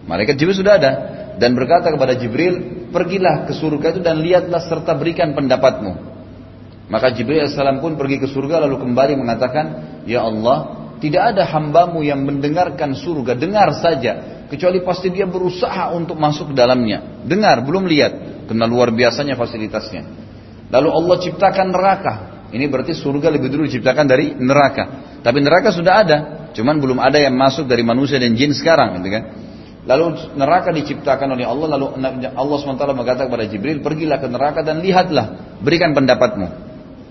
S1: Malaikat Jibril sudah ada dan berkata kepada Jibril, "Pergilah ke surga itu dan lihatlah serta berikan pendapatmu." Maka Jibril alaihissalam pun pergi ke surga lalu kembali mengatakan, "Ya Allah, tidak ada hambamu yang mendengarkan surga, dengar saja, kecuali pasti dia berusaha untuk masuk ke dalamnya. Dengar, belum lihat. Karena luar biasanya fasilitasnya. Lalu Allah ciptakan neraka. Ini berarti surga lebih dulu diciptakan dari neraka. Tapi neraka sudah ada, cuman belum ada yang masuk dari manusia dan jin sekarang, gitu kan? Lalu neraka diciptakan oleh Allah, lalu Allah SWT mengatakan kepada Jibril, pergilah ke neraka dan lihatlah, berikan pendapatmu.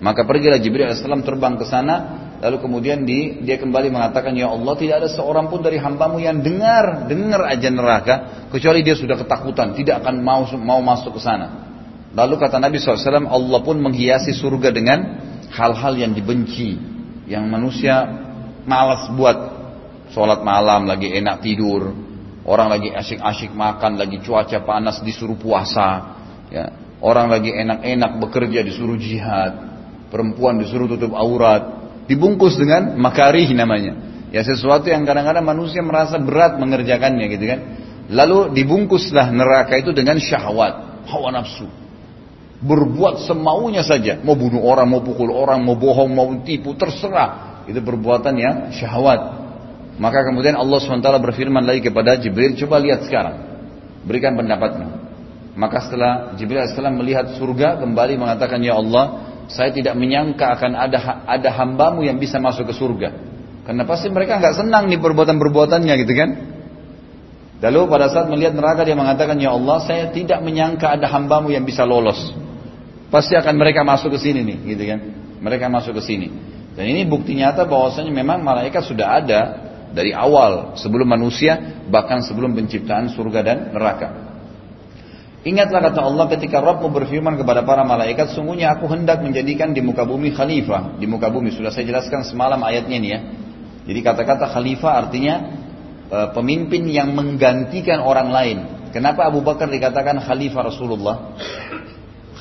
S1: Maka pergilah Jibril AS terbang ke sana, Lalu kemudian di, dia kembali mengatakan, Ya Allah tidak ada seorang pun dari hambamu yang dengar, dengar aja neraka. Kecuali dia sudah ketakutan, tidak akan mau mau masuk ke sana. Lalu kata Nabi SAW, Allah pun menghiasi surga dengan hal-hal yang dibenci. Yang manusia malas buat. Sholat malam lagi enak tidur. Orang lagi asyik-asyik makan, lagi cuaca panas disuruh puasa. Ya. Orang lagi enak-enak bekerja disuruh jihad. Perempuan disuruh tutup aurat dibungkus dengan makarih namanya. Ya sesuatu yang kadang-kadang manusia merasa berat mengerjakannya gitu kan. Lalu dibungkuslah neraka itu dengan syahwat, hawa nafsu. Berbuat semaunya saja, mau bunuh orang, mau pukul orang, mau bohong, mau tipu, terserah. Itu perbuatan yang syahwat. Maka kemudian Allah SWT berfirman lagi kepada Jibril, coba lihat sekarang. Berikan pendapatmu. Maka setelah Jibril setelah melihat surga, kembali mengatakan, Ya Allah, saya tidak menyangka akan ada ada hambamu yang bisa masuk ke surga. Karena pasti mereka nggak senang nih perbuatan-perbuatannya gitu kan. Lalu pada saat melihat neraka dia mengatakan, Ya Allah saya tidak menyangka ada hambamu yang bisa lolos. Pasti akan mereka masuk ke sini nih gitu kan. Mereka masuk ke sini. Dan ini bukti nyata bahwasanya memang malaikat sudah ada dari awal sebelum manusia bahkan sebelum penciptaan surga dan neraka. Ingatlah kata Allah ketika Rabbmu berfirman kepada para malaikat, sungguhnya aku hendak menjadikan di muka bumi khalifah. Di muka bumi, sudah saya jelaskan semalam ayatnya ini ya. Jadi kata-kata khalifah artinya eh, pemimpin yang menggantikan orang lain. Kenapa Abu Bakar dikatakan khalifah Rasulullah?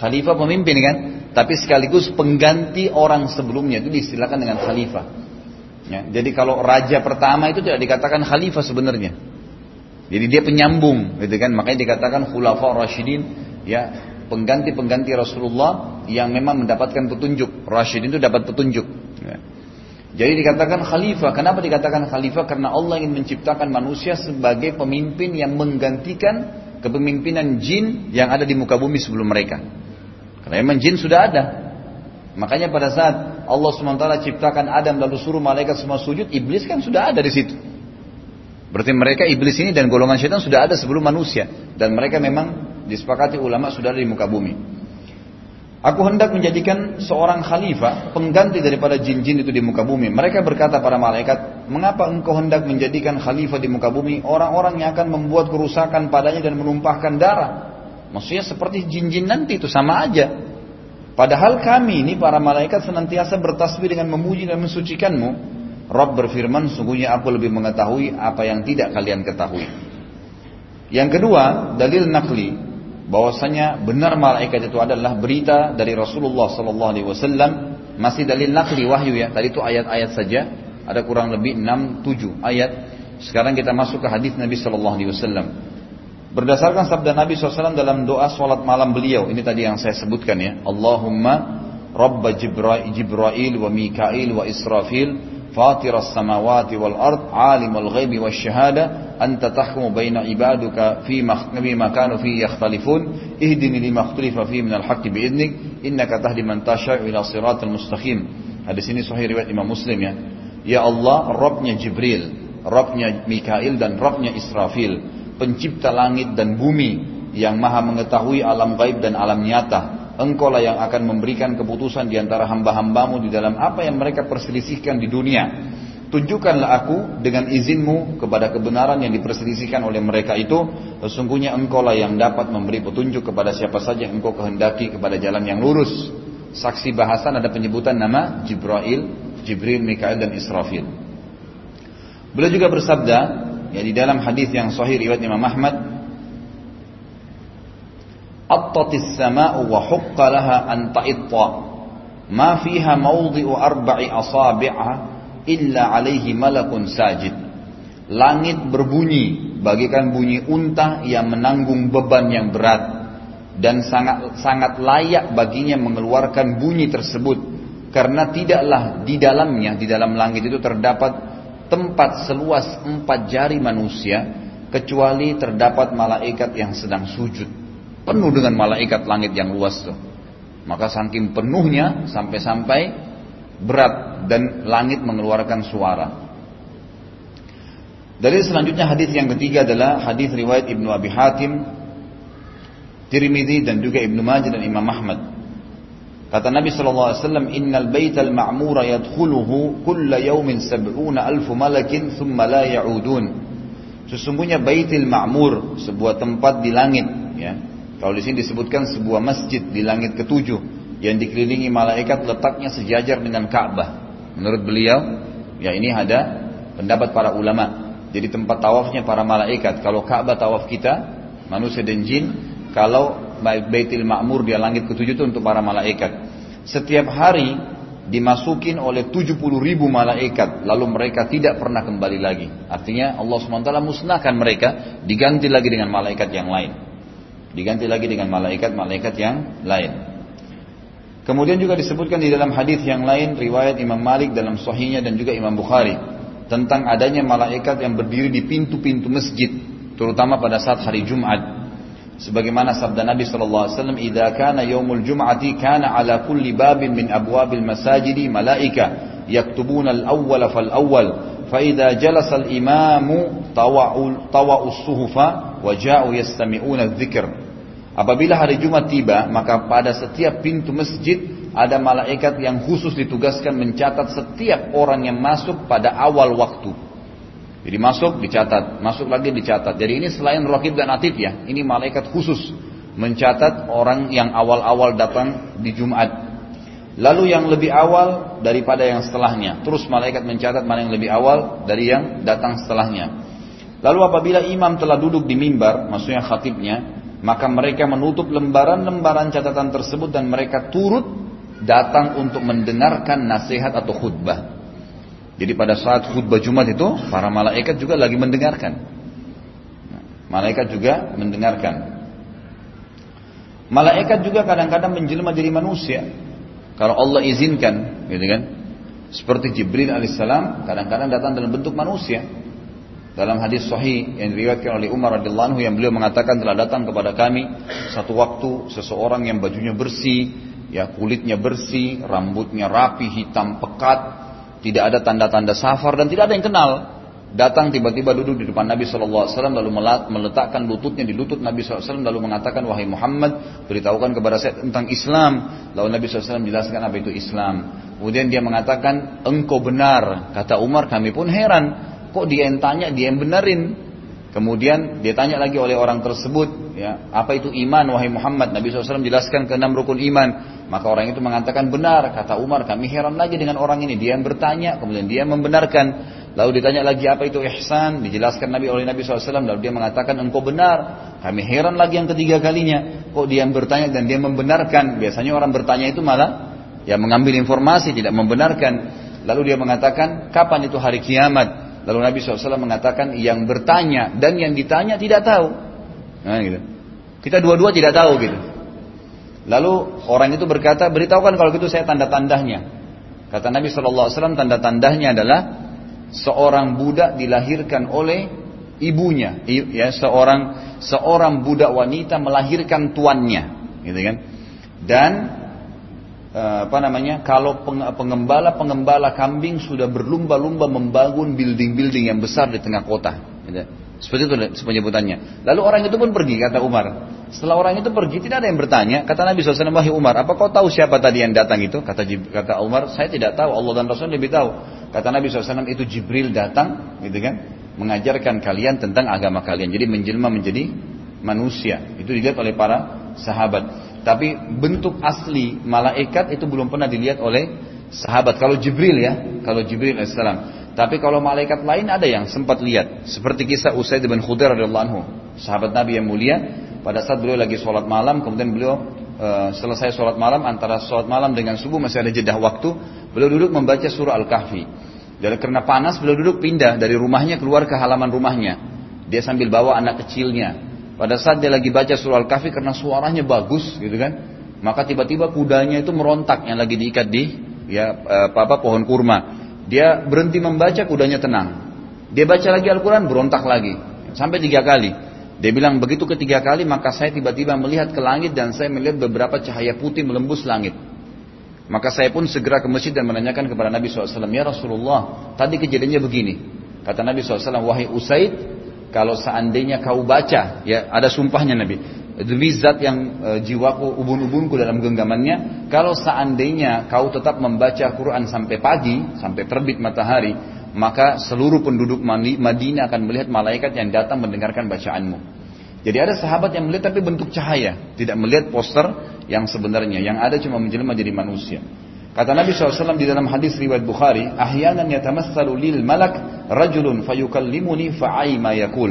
S1: Khalifah pemimpin kan? Tapi sekaligus pengganti orang sebelumnya itu disilakan dengan khalifah. Ya, jadi kalau raja pertama itu tidak dikatakan khalifah sebenarnya. Jadi dia penyambung, gitu kan? Makanya dikatakan khulafa rasyidin, ya, pengganti-pengganti Rasulullah yang memang mendapatkan petunjuk. Rasyidin itu dapat petunjuk. Ya. Jadi dikatakan khalifah. Kenapa dikatakan khalifah? Karena Allah ingin menciptakan manusia sebagai pemimpin yang menggantikan kepemimpinan jin yang ada di muka bumi sebelum mereka. Karena memang jin sudah ada. Makanya pada saat Allah SWT ciptakan Adam lalu suruh malaikat semua sujud, iblis kan sudah ada di situ. Berarti mereka iblis ini dan golongan setan sudah ada sebelum manusia. Dan mereka memang disepakati ulama sudah ada di muka bumi. Aku hendak menjadikan seorang khalifah pengganti daripada jin-jin itu di muka bumi. Mereka berkata para malaikat, mengapa engkau hendak menjadikan khalifah di muka bumi orang-orang yang akan membuat kerusakan padanya dan menumpahkan darah? Maksudnya seperti jin-jin nanti itu sama aja. Padahal kami ini para malaikat senantiasa bertasbih dengan memuji dan mensucikanmu. Rob berfirman, sungguhnya aku lebih mengetahui apa yang tidak kalian ketahui. Yang kedua, dalil nakli bahwasanya benar malaikat itu adalah berita dari Rasulullah sallallahu alaihi wasallam masih dalil nakli wahyu ya. Tadi itu ayat-ayat saja, ada kurang lebih 6 7 ayat. Sekarang kita masuk ke hadis Nabi sallallahu alaihi wasallam. Berdasarkan sabda Nabi SAW dalam doa sholat malam beliau, ini tadi yang saya sebutkan ya. Allahumma rabb Jibrail, Jibrail wa Mikail wa Israfil فاطر السماوات والأرض عالم الغيب والشهادة أنت تحكم بين عبادك فيما كانوا فيه يختلفون اهدني لما اختلف فيه من الحق بإذنك إنك تهدي من تشاء إلى صراط المستقيم هذا ini صحيح riwayat Imam Muslim ya. Ya Allah, Rabbnya Jibril, Rabbnya dan ربنا إسرافيل pencipta langit dan bumi yang maha mengetahui alam gaib dan alam nyata engkau lah yang akan memberikan keputusan di antara hamba-hambamu di dalam apa yang mereka perselisihkan di dunia. Tunjukkanlah aku dengan izinmu kepada kebenaran yang diperselisihkan oleh mereka itu. Sesungguhnya engkau lah yang dapat memberi petunjuk kepada siapa saja yang engkau kehendaki kepada jalan yang lurus. Saksi bahasan ada penyebutan nama Jibril, Jibril, Mikael dan Israfil. Beliau juga bersabda, ya di dalam hadis yang sahih riwayat Imam Ahmad, Attatis sama'u wa hukka laha an ta'itta ma fiha mawdi'u arba'i asabi'a illa alaihi malakun sajid. Langit berbunyi bagikan bunyi unta yang menanggung beban yang berat dan sangat sangat layak baginya mengeluarkan bunyi tersebut karena tidaklah di dalamnya di dalam langit itu terdapat tempat seluas empat jari manusia kecuali terdapat malaikat yang sedang sujud penuh dengan malaikat langit yang luas tuh. Maka saking penuhnya sampai-sampai berat dan langit mengeluarkan suara. Dari selanjutnya hadis yang ketiga adalah hadis riwayat Ibnu Abi Hatim, Tirmidzi dan juga Ibnu Majah dan Imam Ahmad. Kata Nabi sallallahu alaihi wasallam, "Innal baital ma'mura yadkhuluhu kulla yawmin sab'una alfu malakin thumma la ya'udun." Sesungguhnya Baitul Ma'mur, sebuah tempat di langit, ya. Kalau di sini disebutkan sebuah masjid di langit ketujuh yang dikelilingi malaikat letaknya sejajar dengan Ka'bah. Menurut beliau, ya ini ada pendapat para ulama. Jadi tempat tawafnya para malaikat. Kalau Ka'bah tawaf kita, manusia dan jin. Kalau Baitul Ma'mur di langit ketujuh itu untuk para malaikat. Setiap hari dimasukin oleh 70 ribu malaikat lalu mereka tidak pernah kembali lagi artinya Allah SWT musnahkan mereka diganti lagi dengan malaikat yang lain Diganti lagi dengan malaikat-malaikat yang lain. Kemudian juga disebutkan di dalam hadis yang lain riwayat Imam Malik dalam sahihnya dan juga Imam Bukhari tentang adanya malaikat yang berdiri di pintu-pintu masjid terutama pada saat hari Jumat. Sebagaimana sabda Nabi sallallahu alaihi wasallam, "Idza kana yaumul jum'ati kana ala kulli babin min abwabil masajidi malaika yaktubuna al-awwal al awwal fa idza jalasa al-imamu tawa'u tawa'u as-suhufa wa ja'u yastami'una adh-dhikr." Apabila hari Jumat tiba, maka pada setiap pintu masjid ada malaikat yang khusus ditugaskan mencatat setiap orang yang masuk pada awal waktu. Jadi masuk dicatat, masuk lagi dicatat. Jadi ini selain rakib dan atib ya, ini malaikat khusus mencatat orang yang awal-awal datang di Jumat. Lalu yang lebih awal daripada yang setelahnya. Terus malaikat mencatat mana yang lebih awal dari yang datang setelahnya. Lalu apabila imam telah duduk di mimbar, maksudnya khatibnya, maka mereka menutup lembaran-lembaran catatan tersebut dan mereka turut datang untuk mendengarkan nasihat atau khutbah. Jadi pada saat khutbah Jumat itu para malaikat juga lagi mendengarkan. Malaikat juga mendengarkan. Malaikat juga kadang-kadang menjelma jadi manusia. Kalau Allah izinkan, gitu kan? Seperti Jibril alaihissalam kadang-kadang datang dalam bentuk manusia. Dalam hadis sahih yang diriwayatkan oleh Umar radhiyallahu anhu yang beliau mengatakan telah datang kepada kami satu waktu seseorang yang bajunya bersih, ya kulitnya bersih, rambutnya rapi, hitam pekat, tidak ada tanda-tanda safar dan tidak ada yang kenal. Datang tiba-tiba duduk di depan Nabi SAW lalu meletakkan lututnya di lutut Nabi SAW lalu mengatakan wahai Muhammad beritahukan kepada saya tentang Islam. Lalu Nabi SAW jelaskan apa itu Islam. Kemudian dia mengatakan engkau benar. Kata Umar kami pun heran. Kok dia yang tanya, dia yang benerin. Kemudian dia tanya lagi oleh orang tersebut, ya, apa itu iman wahai Muhammad? Nabi SAW jelaskan ke enam rukun iman. Maka orang itu mengatakan benar, kata Umar, kami heran lagi dengan orang ini. Dia yang bertanya, kemudian dia membenarkan. Lalu ditanya lagi apa itu ihsan, dijelaskan Nabi oleh Nabi SAW, lalu dia mengatakan engkau benar. Kami heran lagi yang ketiga kalinya, kok dia yang bertanya dan dia membenarkan. Biasanya orang bertanya itu malah ya mengambil informasi, tidak membenarkan. Lalu dia mengatakan, kapan itu hari kiamat? Lalu Nabi SAW mengatakan yang bertanya dan yang ditanya tidak tahu. Nah, gitu. Kita dua-dua tidak tahu gitu. Lalu orang itu berkata, beritahukan kalau gitu saya tanda-tandanya. Kata Nabi SAW, tanda-tandanya adalah seorang budak dilahirkan oleh ibunya, ya seorang seorang budak wanita melahirkan tuannya, gitu kan? Dan Eh, apa namanya kalau pengembala-pengembala kambing sudah berlumba-lumba membangun building-building yang besar di tengah kota gitu. seperti itu penyebutannya lalu orang itu pun pergi kata Umar setelah orang itu pergi tidak ada yang bertanya kata Nabi SAW wahai Umar apa kau tahu siapa tadi yang datang itu kata kata Umar saya tidak tahu Allah dan Rasul lebih tahu kata Nabi SAW itu Jibril datang gitu kan mengajarkan kalian tentang agama kalian jadi menjelma menjadi manusia itu dilihat oleh para sahabat tapi bentuk asli malaikat itu belum pernah dilihat oleh sahabat. Kalau Jibril ya, kalau Jibril AS. Tapi kalau malaikat lain ada yang sempat lihat. Seperti kisah Usaid bin Khudair radhiyallahu anhu, sahabat Nabi yang mulia. Pada saat beliau lagi sholat malam, kemudian beliau uh, selesai sholat malam antara sholat malam dengan subuh masih ada jeda waktu. Beliau duduk membaca surah Al-Kahfi. Dan karena panas beliau duduk pindah dari rumahnya keluar ke halaman rumahnya. Dia sambil bawa anak kecilnya. Pada saat dia lagi baca surah Al-Kahfi karena suaranya bagus gitu kan. Maka tiba-tiba kudanya itu merontak yang lagi diikat di ya apa-apa pohon kurma. Dia berhenti membaca kudanya tenang. Dia baca lagi Al-Quran berontak lagi. Sampai tiga kali. Dia bilang begitu ketiga kali maka saya tiba-tiba melihat ke langit dan saya melihat beberapa cahaya putih melembus langit. Maka saya pun segera ke masjid dan menanyakan kepada Nabi SAW, Ya Rasulullah, tadi kejadiannya begini. Kata Nabi SAW, Wahai Usaid, kalau seandainya kau baca ya ada sumpahnya Nabi demi zat yang e, jiwaku ubun-ubunku dalam genggamannya kalau seandainya kau tetap membaca Quran sampai pagi sampai terbit matahari maka seluruh penduduk Madinah akan melihat malaikat yang datang mendengarkan bacaanmu jadi ada sahabat yang melihat tapi bentuk cahaya tidak melihat poster yang sebenarnya yang ada cuma menjelma jadi manusia Kata Nabi SAW di dalam hadis riwayat Bukhari, ahyanan yatamassalu lil malak rajulun fayukallimuni fa'ai yakul.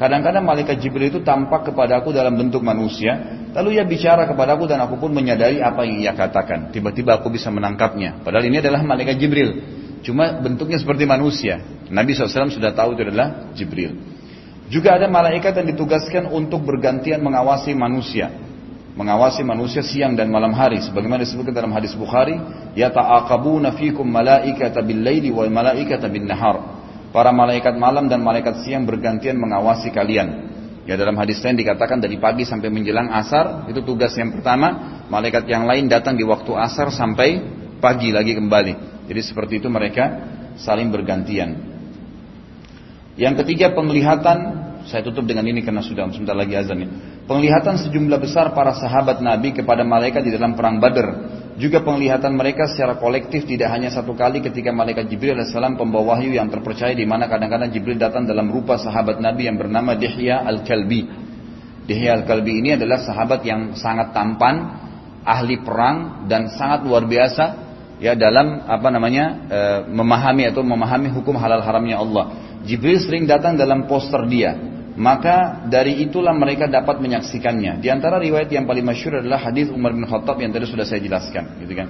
S1: Kadang-kadang malaikat Jibril itu tampak kepadaku dalam bentuk manusia, lalu ia bicara kepadaku dan aku pun menyadari apa yang ia katakan. Tiba-tiba aku bisa menangkapnya. Padahal ini adalah malaikat Jibril. Cuma bentuknya seperti manusia. Nabi SAW sudah tahu itu adalah Jibril. Juga ada malaikat yang ditugaskan untuk bergantian mengawasi manusia mengawasi manusia siang dan malam hari sebagaimana disebutkan dalam hadis Bukhari ta'aqabuna fikum malaikata bil laili wal malaikata bin nahar para malaikat malam dan malaikat siang bergantian mengawasi kalian ya dalam hadis lain dikatakan dari pagi sampai menjelang asar itu tugas yang pertama malaikat yang lain datang di waktu asar sampai pagi lagi kembali jadi seperti itu mereka saling bergantian yang ketiga penglihatan saya tutup dengan ini karena sudah sebentar lagi azan ya penglihatan sejumlah besar para sahabat Nabi kepada malaikat di dalam perang Badar. Juga penglihatan mereka secara kolektif tidak hanya satu kali ketika malaikat Jibril alaihissalam pembawa wahyu yang terpercaya di mana kadang-kadang Jibril datang dalam rupa sahabat Nabi yang bernama Dihya al-Kalbi. Dihya al-Kalbi ini adalah sahabat yang sangat tampan, ahli perang dan sangat luar biasa ya dalam apa namanya e, memahami atau memahami hukum halal haramnya Allah. Jibril sering datang dalam poster dia, maka dari itulah mereka dapat menyaksikannya. Di antara riwayat yang paling masyur adalah hadis Umar bin Khattab yang tadi sudah saya jelaskan, gitu kan.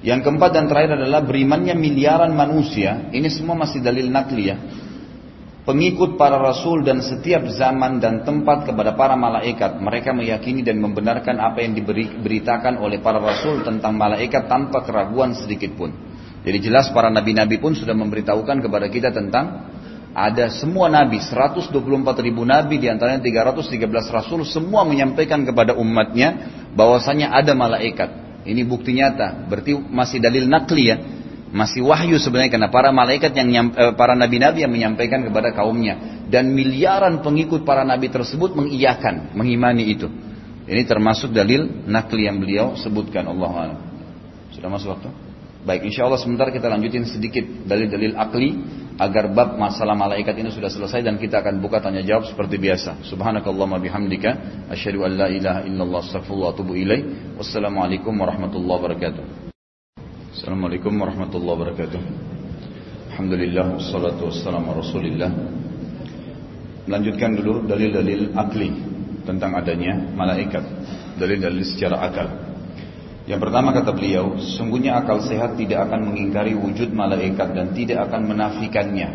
S1: Yang keempat dan terakhir adalah berimannya miliaran manusia. Ini semua masih dalil nakli ya. Pengikut para rasul dan setiap zaman dan tempat kepada para malaikat. Mereka meyakini dan membenarkan apa yang diberitakan oleh para rasul tentang malaikat tanpa keraguan sedikit pun. Jadi jelas para nabi-nabi pun sudah memberitahukan kepada kita tentang ada semua nabi, 124 ribu nabi diantaranya 313 rasul semua menyampaikan kepada umatnya bahwasanya ada malaikat. Ini bukti nyata, berarti masih dalil nakli ya, masih wahyu sebenarnya karena para malaikat yang eh, para nabi-nabi yang menyampaikan kepada kaumnya dan miliaran pengikut para nabi tersebut mengiyakan, mengimani itu. Ini termasuk dalil nakli yang beliau sebutkan Allah Sudah masuk waktu? Baik, insya Allah sebentar kita lanjutin sedikit dalil-dalil akli agar bab masalah malaikat ini sudah selesai dan kita akan buka tanya jawab seperti biasa. Subhanakallahumma bihamdika asyhadu an la ilaha illallah astaghfirullah wa atubu ilaih. Wassalamualaikum warahmatullahi wabarakatuh. Assalamualaikum warahmatullahi wabarakatuh. Alhamdulillah wassalatu wassalamu rasulillah. Melanjutkan dulu dalil-dalil akli tentang adanya malaikat. Dalil-dalil secara akal. Yang pertama kata beliau, sungguhnya akal sehat tidak akan mengingkari wujud malaikat dan tidak akan menafikannya,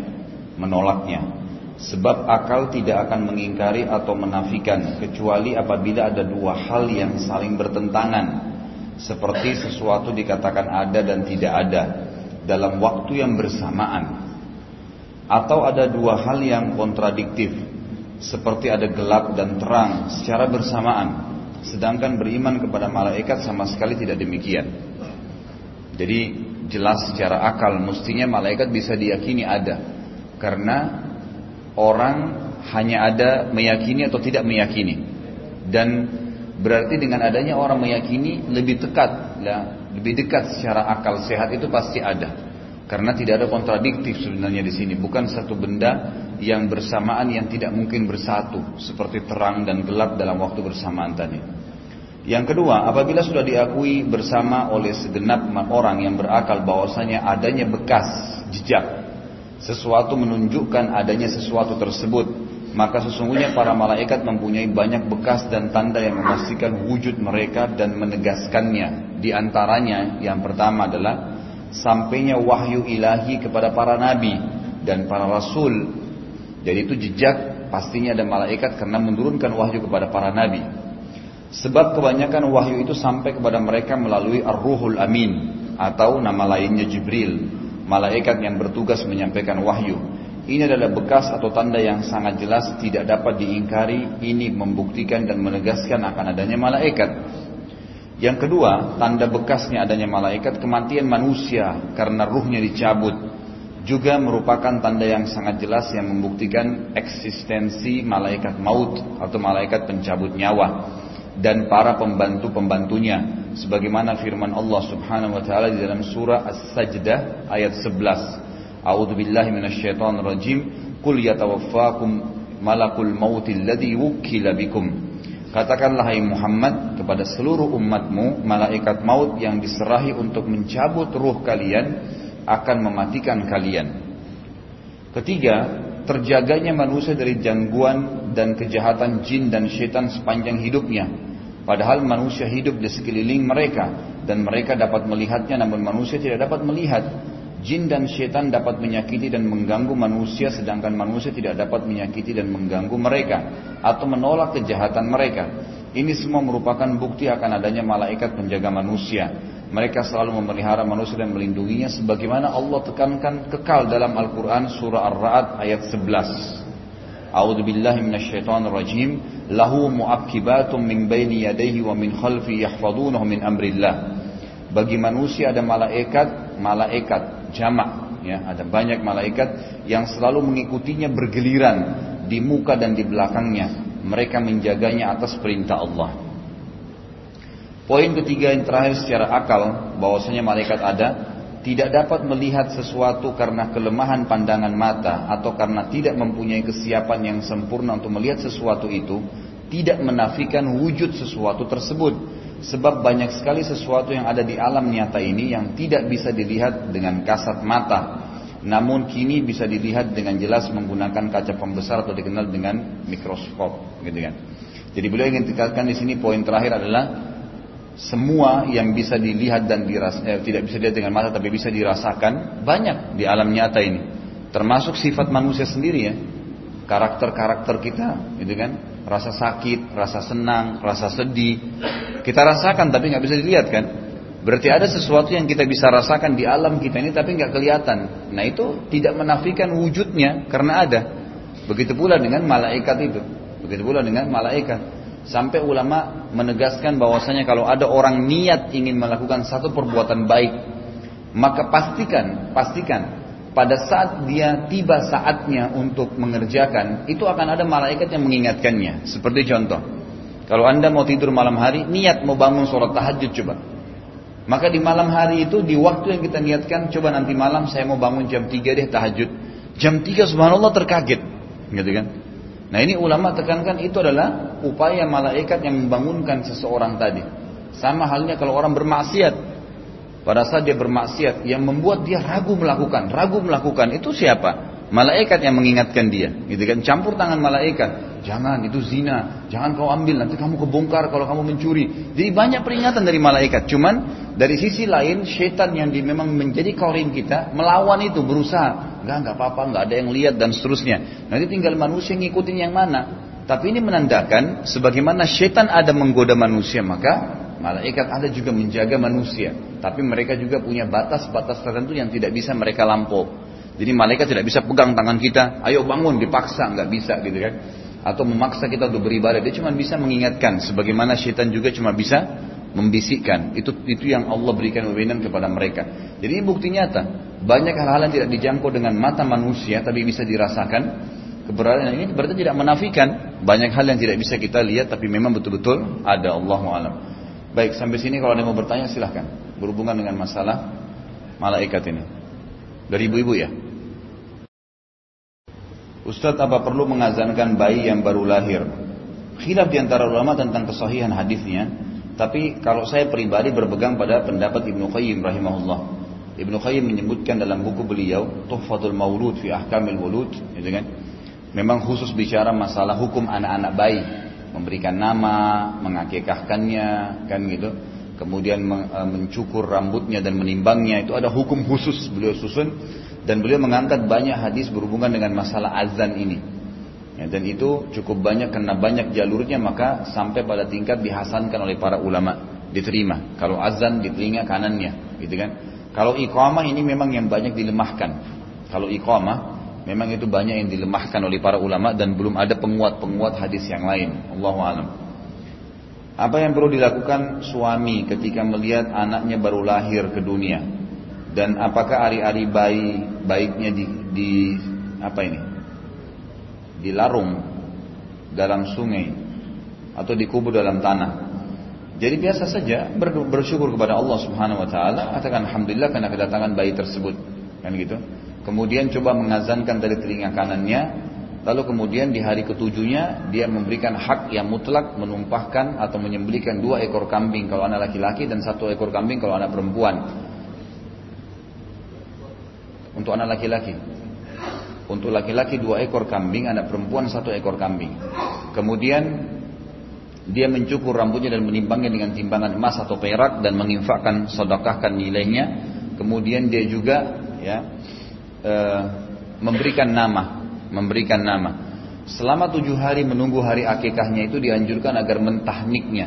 S1: menolaknya. Sebab akal tidak akan mengingkari atau menafikan kecuali apabila ada dua hal yang saling bertentangan. Seperti sesuatu dikatakan ada dan tidak ada dalam waktu yang bersamaan. Atau ada dua hal yang kontradiktif, seperti ada gelap dan terang secara bersamaan Sedangkan beriman kepada malaikat sama sekali tidak demikian. Jadi jelas secara akal mestinya malaikat bisa diyakini ada. Karena orang hanya ada meyakini atau tidak meyakini. Dan berarti dengan adanya orang meyakini lebih dekat, ya, lebih dekat secara akal sehat itu pasti ada. Karena tidak ada kontradiktif sebenarnya di sini, bukan satu benda yang bersamaan yang tidak mungkin bersatu, seperti terang dan gelap dalam waktu bersamaan tadi. Yang kedua, apabila sudah diakui bersama oleh segenap orang yang berakal bahwasanya adanya bekas jejak, sesuatu menunjukkan adanya sesuatu tersebut, maka sesungguhnya para malaikat mempunyai banyak bekas dan tanda yang memastikan wujud mereka dan menegaskannya. Di antaranya yang pertama adalah sampainya wahyu ilahi kepada para nabi dan para rasul. Jadi itu jejak pastinya ada malaikat karena menurunkan wahyu kepada para nabi. Sebab kebanyakan wahyu itu sampai kepada mereka melalui Ar-Ruhul Amin atau nama lainnya Jibril, malaikat yang bertugas menyampaikan wahyu. Ini adalah bekas atau tanda yang sangat jelas tidak dapat diingkari. Ini membuktikan dan menegaskan akan adanya malaikat. Yang kedua, tanda bekasnya adanya malaikat kematian manusia karena ruhnya dicabut juga merupakan tanda yang sangat jelas yang membuktikan eksistensi malaikat maut atau malaikat pencabut nyawa dan para pembantu-pembantunya sebagaimana firman Allah Subhanahu wa taala di dalam surah As-Sajdah ayat 11. A'udzubillahi billahi Qul yatawaffakum malakul mautil ladzi wukkila bikum. Katakanlah hai Muhammad, kepada seluruh umatmu malaikat maut yang diserahi untuk mencabut ruh kalian akan mematikan kalian. Ketiga, terjaganya manusia dari gangguan dan kejahatan jin dan setan sepanjang hidupnya. Padahal manusia hidup di sekeliling mereka dan mereka dapat melihatnya namun manusia tidak dapat melihat. Jin dan setan dapat menyakiti dan mengganggu manusia sedangkan manusia tidak dapat menyakiti dan mengganggu mereka atau menolak kejahatan mereka. Ini semua merupakan bukti akan adanya malaikat penjaga manusia. Mereka selalu memelihara manusia dan melindunginya sebagaimana Allah tekankan kekal dalam Al-Qur'an surah Ar-Ra'd ayat 11. A'udzu billahi minasyaitonir rajim. Lahu mu'aqqibatun min baini yadayhi wa min khalfi yahfadunahu min amrillah. Bagi manusia ada malaikat, malaikat jamak ya, ada banyak malaikat yang selalu mengikutinya bergeliran di muka dan di belakangnya mereka menjaganya atas perintah Allah. Poin ketiga yang terakhir secara akal bahwasanya malaikat ada tidak dapat melihat sesuatu karena kelemahan pandangan mata atau karena tidak mempunyai kesiapan yang sempurna untuk melihat sesuatu itu tidak menafikan wujud sesuatu tersebut sebab banyak sekali sesuatu yang ada di alam nyata ini yang tidak bisa dilihat dengan kasat mata namun kini bisa dilihat dengan jelas menggunakan kaca pembesar atau dikenal dengan mikroskop, gitu kan. Jadi beliau ingin tekankan di sini poin terakhir adalah semua yang bisa dilihat dan diras eh, tidak bisa dilihat dengan mata tapi bisa dirasakan banyak di alam nyata ini. Termasuk sifat manusia sendiri ya. Karakter-karakter kita, gitu kan rasa sakit, rasa senang, rasa sedih. Kita rasakan tapi nggak bisa dilihat kan. Berarti ada sesuatu yang kita bisa rasakan di alam kita ini tapi nggak kelihatan. Nah itu tidak menafikan wujudnya karena ada. Begitu pula dengan malaikat itu. Begitu pula dengan malaikat. Sampai ulama menegaskan bahwasanya kalau ada orang niat ingin melakukan satu perbuatan baik, maka pastikan, pastikan pada saat dia tiba saatnya untuk mengerjakan, itu akan ada malaikat yang mengingatkannya. Seperti contoh, kalau anda mau tidur malam hari, niat mau bangun sholat tahajud coba, maka di malam hari itu, di waktu yang kita niatkan, coba nanti malam saya mau bangun jam 3 deh tahajud. Jam 3 subhanallah terkaget. Gitu kan? Nah ini ulama tekankan itu adalah upaya malaikat yang membangunkan seseorang tadi. Sama halnya kalau orang bermaksiat. Pada saat dia bermaksiat, yang membuat dia ragu melakukan, ragu melakukan itu siapa? malaikat yang mengingatkan dia gitu kan campur tangan malaikat jangan itu zina jangan kau ambil nanti kamu kebongkar kalau kamu mencuri jadi banyak peringatan dari malaikat cuman dari sisi lain setan yang di, memang menjadi korin kita melawan itu berusaha nggak nggak apa-apa nggak ada yang lihat dan seterusnya nanti tinggal manusia ngikutin yang mana tapi ini menandakan sebagaimana setan ada menggoda manusia maka malaikat ada juga menjaga manusia tapi mereka juga punya batas-batas tertentu yang tidak bisa mereka lampau jadi malaikat tidak bisa pegang tangan kita, ayo bangun, dipaksa, nggak bisa gitu kan. Atau memaksa kita untuk beribadah, dia cuma bisa mengingatkan. Sebagaimana syaitan juga cuma bisa membisikkan. Itu itu yang Allah berikan wewenang kepada mereka. Jadi ini bukti nyata. Banyak hal-hal yang tidak dijangkau dengan mata manusia, tapi bisa dirasakan. Keberadaan ini berarti tidak menafikan banyak hal yang tidak bisa kita lihat, tapi memang betul-betul ada Allah alam. Baik, sampai sini kalau ada yang mau bertanya silahkan. Berhubungan dengan masalah malaikat ini. Dari ibu-ibu ya. Ustadz apa perlu mengazankan bayi yang baru lahir? Khilaf diantara ulama tentang kesahihan hadisnya, tapi kalau saya pribadi berpegang pada pendapat Ibnu Qayyim rahimahullah. Ibnu Qayyim menyebutkan dalam buku beliau Tuhfatul Maulud fi Ahkamil Wulud, gitu kan? Memang khusus bicara masalah hukum anak-anak bayi, memberikan nama, mengakikahkannya, kan gitu. Kemudian e, mencukur rambutnya dan menimbangnya itu ada hukum khusus beliau susun dan beliau mengangkat banyak hadis berhubungan dengan masalah azan ini. Ya, dan itu cukup banyak karena banyak jalurnya maka sampai pada tingkat dihasankan oleh para ulama diterima. Kalau azan di telinga kanannya, gitu kan. Kalau iqamah ini memang yang banyak dilemahkan. Kalau iqamah memang itu banyak yang dilemahkan oleh para ulama dan belum ada penguat-penguat hadis yang lain. Allahu alam. Apa yang perlu dilakukan suami ketika melihat anaknya baru lahir ke dunia? Dan apakah ari-ari bayi baiknya di, di apa ini di larung dalam sungai atau dikubur dalam tanah jadi biasa saja bersyukur kepada Allah Subhanahu wa taala, katakan alhamdulillah karena kedatangan bayi tersebut. Kan gitu. Kemudian coba mengazankan dari telinga kanannya, lalu kemudian di hari ketujuhnya dia memberikan hak yang mutlak menumpahkan atau menyembelihkan dua ekor kambing kalau anak laki-laki dan satu ekor kambing kalau anak perempuan untuk anak laki-laki. Untuk laki-laki dua ekor kambing, anak perempuan satu ekor kambing. Kemudian dia mencukur rambutnya dan menimbangnya dengan timbangan emas atau perak dan menginfakkan sedekahkan nilainya. Kemudian dia juga ya e, memberikan nama, memberikan nama. Selama tujuh hari menunggu hari akikahnya itu dianjurkan agar mentahniknya,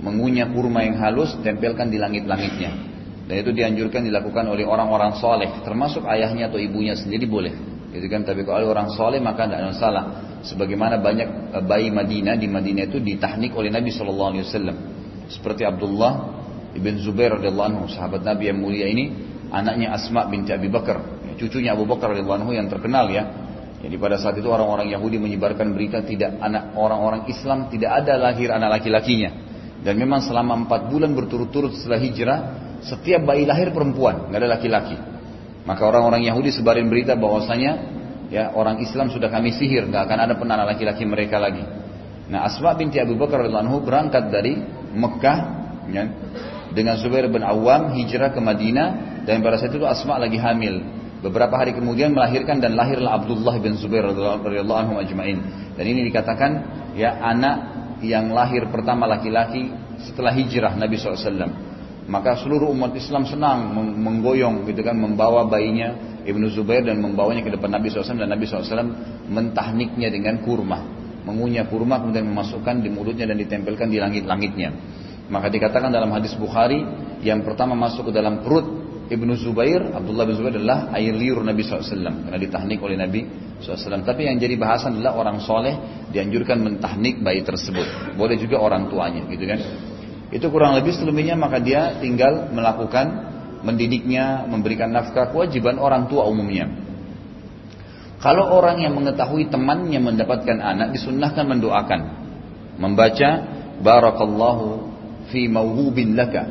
S1: mengunyah kurma yang halus, tempelkan di langit-langitnya. Dan itu dianjurkan dilakukan oleh orang-orang soleh, termasuk ayahnya atau ibunya sendiri boleh. Itu kan tapi kalau orang soleh maka tidak ada salah. Sebagaimana banyak eh, bayi Madinah di Madinah itu ditahnik oleh Nabi Shallallahu Alaihi Wasallam. Seperti Abdullah ibn Zubair radhiyallahu anhu, sahabat Nabi yang mulia ini, anaknya Asma binti Abi Bakar, cucunya Abu Bakar radhiyallahu anhu yang terkenal ya. Jadi pada saat itu orang-orang Yahudi menyebarkan berita tidak anak orang-orang Islam tidak ada lahir anak laki-lakinya. Dan memang selama empat bulan berturut-turut setelah hijrah, setiap bayi lahir perempuan, nggak ada laki-laki. Maka orang-orang Yahudi sebarin berita bahwasanya ya orang Islam sudah kami sihir, nggak akan ada penara laki-laki mereka lagi. Nah Asma binti Abu Bakar radhiallahu anhu berangkat dari Mekah ya, dengan Zubair bin Awam hijrah ke Madinah dan pada saat itu Asma lagi hamil. Beberapa hari kemudian melahirkan dan lahirlah Abdullah bin Zubair radhiyallahu anhu ajma'in. Dan ini dikatakan ya anak yang lahir pertama laki-laki setelah hijrah Nabi SAW. Maka seluruh umat Islam senang menggoyong gitu kan membawa bayinya Ibnu Zubair dan membawanya ke depan Nabi SAW dan Nabi SAW mentahniknya dengan kurma, mengunyah kurma kemudian memasukkan di mulutnya dan ditempelkan di langit-langitnya. Maka dikatakan dalam hadis Bukhari yang pertama masuk ke dalam perut Ibnu Zubair, Abdullah bin Zubair adalah air liur Nabi SAW karena ditahnik oleh Nabi SAW. Tapi yang jadi bahasan adalah orang soleh dianjurkan mentahnik bayi tersebut. Boleh juga orang tuanya gitu kan itu kurang lebih selebihnya maka dia tinggal melakukan mendidiknya, memberikan nafkah kewajiban orang tua umumnya. Kalau orang yang mengetahui temannya mendapatkan anak disunnahkan mendoakan, membaca barakallahu fi mauhubin laka.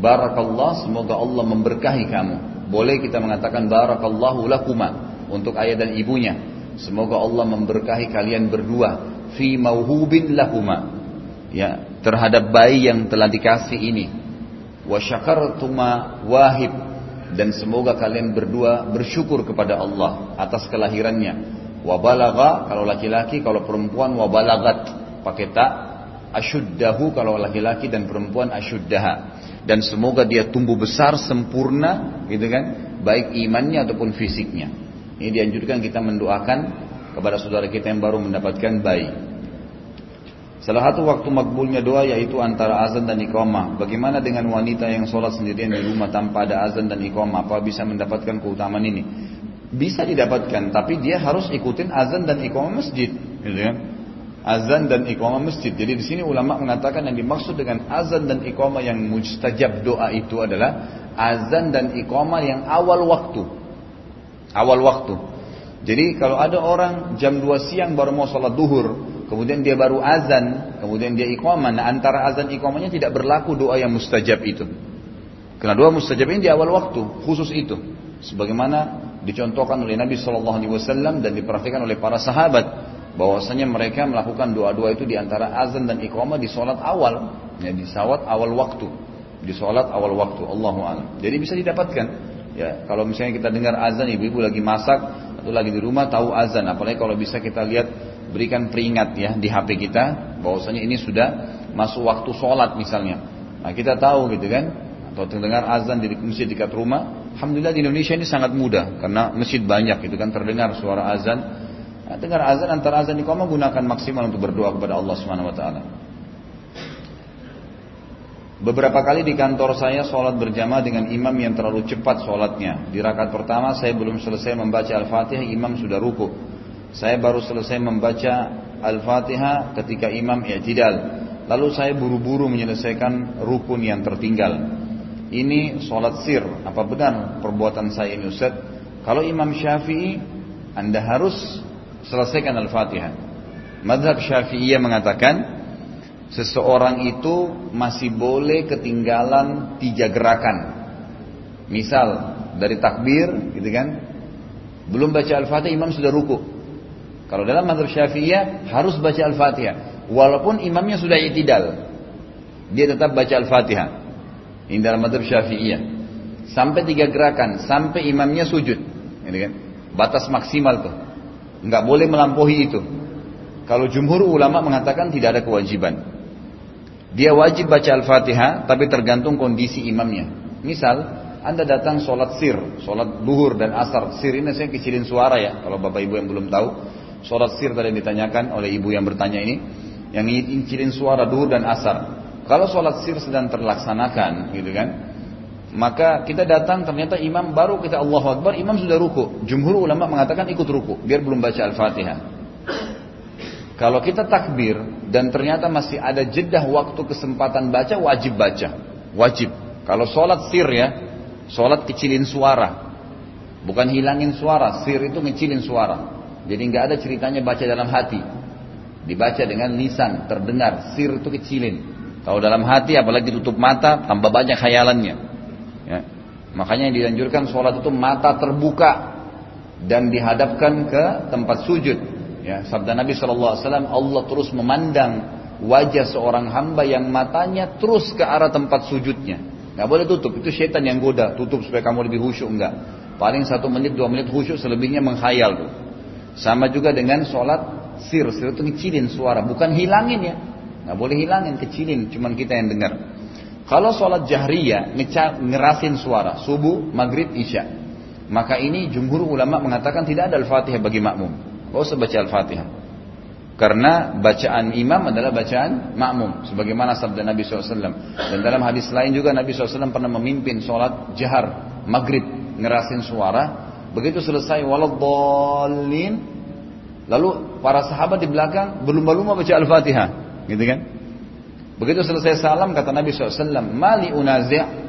S1: Barakallah semoga Allah memberkahi kamu. Boleh kita mengatakan barakallahu lakuma untuk ayah dan ibunya. Semoga Allah memberkahi kalian berdua fi mauhubin lakuma ya terhadap bayi yang telah dikasih ini wa syakartuma wahib dan semoga kalian berdua bersyukur kepada Allah atas kelahirannya wa kalau laki-laki kalau perempuan wa balagat pakai tak asyuddahu kalau laki-laki dan perempuan asyuddaha dan semoga dia tumbuh besar sempurna gitu kan baik imannya ataupun fisiknya ini dianjurkan kita mendoakan kepada saudara kita yang baru mendapatkan bayi Salah satu waktu makbulnya doa yaitu antara azan dan iqamah. Bagaimana dengan wanita yang sholat sendirian di rumah tanpa ada azan dan iqamah? Apa bisa mendapatkan keutamaan ini? Bisa didapatkan, tapi dia harus ikutin azan dan iqamah masjid. Gitu kan? Azan dan iqamah masjid. Jadi di sini ulama mengatakan yang dimaksud dengan azan dan iqamah yang mustajab doa itu adalah azan dan iqamah yang awal waktu. Awal waktu. Jadi kalau ada orang jam 2 siang baru mau sholat duhur, kemudian dia baru azan, kemudian dia iqamah. Nah, antara azan iqamahnya tidak berlaku doa yang mustajab itu. Karena doa mustajab ini di awal waktu, khusus itu. Sebagaimana dicontohkan oleh Nabi Shallallahu Alaihi Wasallam dan diperhatikan oleh para sahabat bahwasanya mereka melakukan doa-doa itu di antara azan dan iqamah di sholat awal, ya di sholat awal waktu, di sholat awal waktu. Allahu a'lam. Jadi bisa didapatkan. Ya, kalau misalnya kita dengar azan ibu-ibu lagi masak atau lagi di rumah tahu azan, apalagi kalau bisa kita lihat berikan peringat ya di HP kita bahwasanya ini sudah masuk waktu sholat misalnya. Nah kita tahu gitu kan atau terdengar azan di masjid dekat rumah. Alhamdulillah di Indonesia ini sangat mudah karena masjid banyak gitu kan terdengar suara azan. Nah, dengar azan antara azan di koma gunakan maksimal untuk berdoa kepada Allah Subhanahu Wa Taala. Beberapa kali di kantor saya sholat berjamaah dengan imam yang terlalu cepat sholatnya. Di rakaat pertama saya belum selesai membaca Al-Fatihah, imam sudah ruku. Saya baru selesai membaca Al-Fatihah ketika imam i'tidal. Lalu saya buru-buru menyelesaikan rukun yang tertinggal. Ini sholat sir. Apa benar perbuatan saya ini Ustaz? Kalau Imam Syafi'i, Anda harus selesaikan Al-Fatihah. Madhab Syafi'iyah mengatakan, seseorang itu masih boleh ketinggalan tiga gerakan. Misal, dari takbir, gitu kan? Belum baca Al-Fatihah, imam sudah ruku kalau dalam mazhab Syafi'iyah harus baca Al-Fatihah walaupun imamnya sudah itidal. Dia tetap baca Al-Fatihah. Ini dalam mazhab Syafi'iyah. Sampai tiga gerakan, sampai imamnya sujud. Ini kan? Batas maksimal tuh. Enggak boleh melampaui itu. Kalau jumhur ulama mengatakan tidak ada kewajiban. Dia wajib baca Al-Fatihah tapi tergantung kondisi imamnya. Misal, anda datang sholat sir, sholat duhur dan asar. Sir ini saya kecilin suara ya, kalau bapak ibu yang belum tahu. Sholat sir tadi ditanyakan oleh ibu yang bertanya ini, yang ingin suara duhur dan asar. Kalau sholat sir sedang terlaksanakan, gitu kan, maka kita datang ternyata imam baru kita Allah Akbar, imam sudah ruku. Jumhur ulama mengatakan ikut ruku, biar belum baca Al-Fatihah. Kalau kita takbir dan ternyata masih ada jedah waktu kesempatan baca, wajib baca. Wajib. Kalau sholat sir ya, sholat kecilin suara. Bukan hilangin suara, sir itu ngecilin suara. Jadi nggak ada ceritanya baca dalam hati. Dibaca dengan lisan, terdengar. Sir itu kecilin. Kalau dalam hati apalagi tutup mata tambah banyak khayalannya. Ya. Makanya yang dianjurkan sholat itu mata terbuka dan dihadapkan ke tempat sujud. Ya, sabda Nabi Shallallahu Alaihi Wasallam, Allah terus memandang wajah seorang hamba yang matanya terus ke arah tempat sujudnya. Gak boleh tutup, itu setan yang goda. Tutup supaya kamu lebih khusyuk enggak. Paling satu menit dua menit khusyuk selebihnya menghayal tuh. Sama juga dengan sholat sir. Sir itu ngecilin suara. Bukan hilangin ya. Nggak boleh hilangin, kecilin. Cuman kita yang dengar. Kalau sholat jahriyah ngerasin suara. Subuh, maghrib, isya. Maka ini jumhur ulama mengatakan tidak ada al-fatihah bagi makmum. Gak usah baca al-fatihah. Karena bacaan imam adalah bacaan makmum. Sebagaimana sabda Nabi SAW. Dan dalam hadis lain juga Nabi SAW pernah memimpin sholat jahar. Maghrib ngerasin suara Begitu selesai waladhalin lalu para sahabat di belakang berlumba-lumba baca Al-Fatihah, gitu kan? Begitu selesai salam kata Nabi SAW, mali unazi'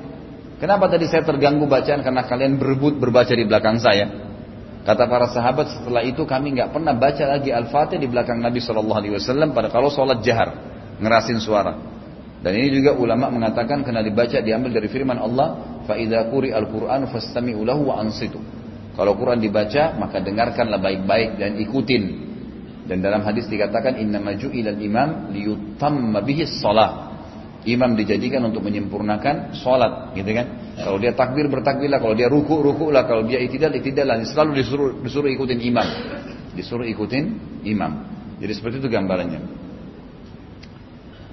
S1: Kenapa tadi saya terganggu bacaan karena kalian berebut berbaca di belakang saya? Kata para sahabat setelah itu kami nggak pernah baca lagi Al-Fatihah di belakang Nabi Shallallahu Alaihi Wasallam pada kalau sholat jahar ngerasin suara. Dan ini juga ulama mengatakan kena dibaca diambil dari firman Allah, faidakuri al Quran ulahu wa ansitu. Kalau Quran dibaca, maka dengarkanlah baik-baik dan ikutin. Dan dalam hadis dikatakan inna maju ilal imam liutam mabihis salat. Imam dijadikan untuk menyempurnakan sholat, gitu kan? Kalau dia takbir bertakbirlah, kalau dia ruku rukulah, kalau dia itidal itidalah. Selalu disuruh disuruh ikutin imam, disuruh ikutin imam. Jadi seperti itu gambarannya.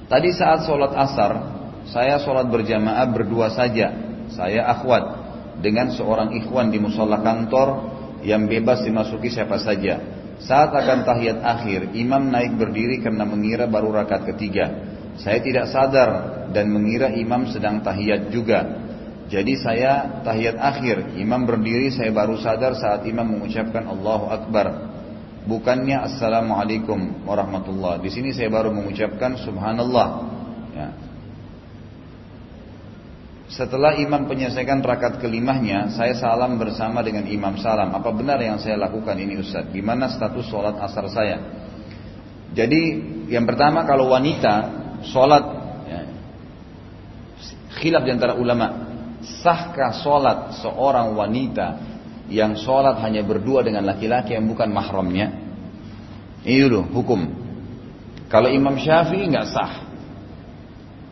S1: Tadi saat sholat asar, saya sholat berjamaah berdua saja, saya akhwat dengan seorang ikhwan di musola kantor yang bebas dimasuki siapa saja. Saat akan tahiyat akhir, imam naik berdiri karena mengira baru rakaat ketiga. Saya tidak sadar dan mengira imam sedang tahiyat juga. Jadi saya tahiyat akhir, imam berdiri saya baru sadar saat imam mengucapkan Allahu Akbar. Bukannya Assalamualaikum warahmatullah. Di sini saya baru mengucapkan Subhanallah. Setelah imam menyelesaikan rakaat kelimahnya, saya salam bersama dengan imam salam. Apa benar yang saya lakukan ini Ustaz? Gimana status sholat asar saya? Jadi yang pertama kalau wanita sholat ya, khilaf diantara ulama sahkah sholat seorang wanita yang sholat hanya berdua dengan laki-laki yang bukan mahramnya ini dulu hukum kalau Imam Syafi'i nggak sah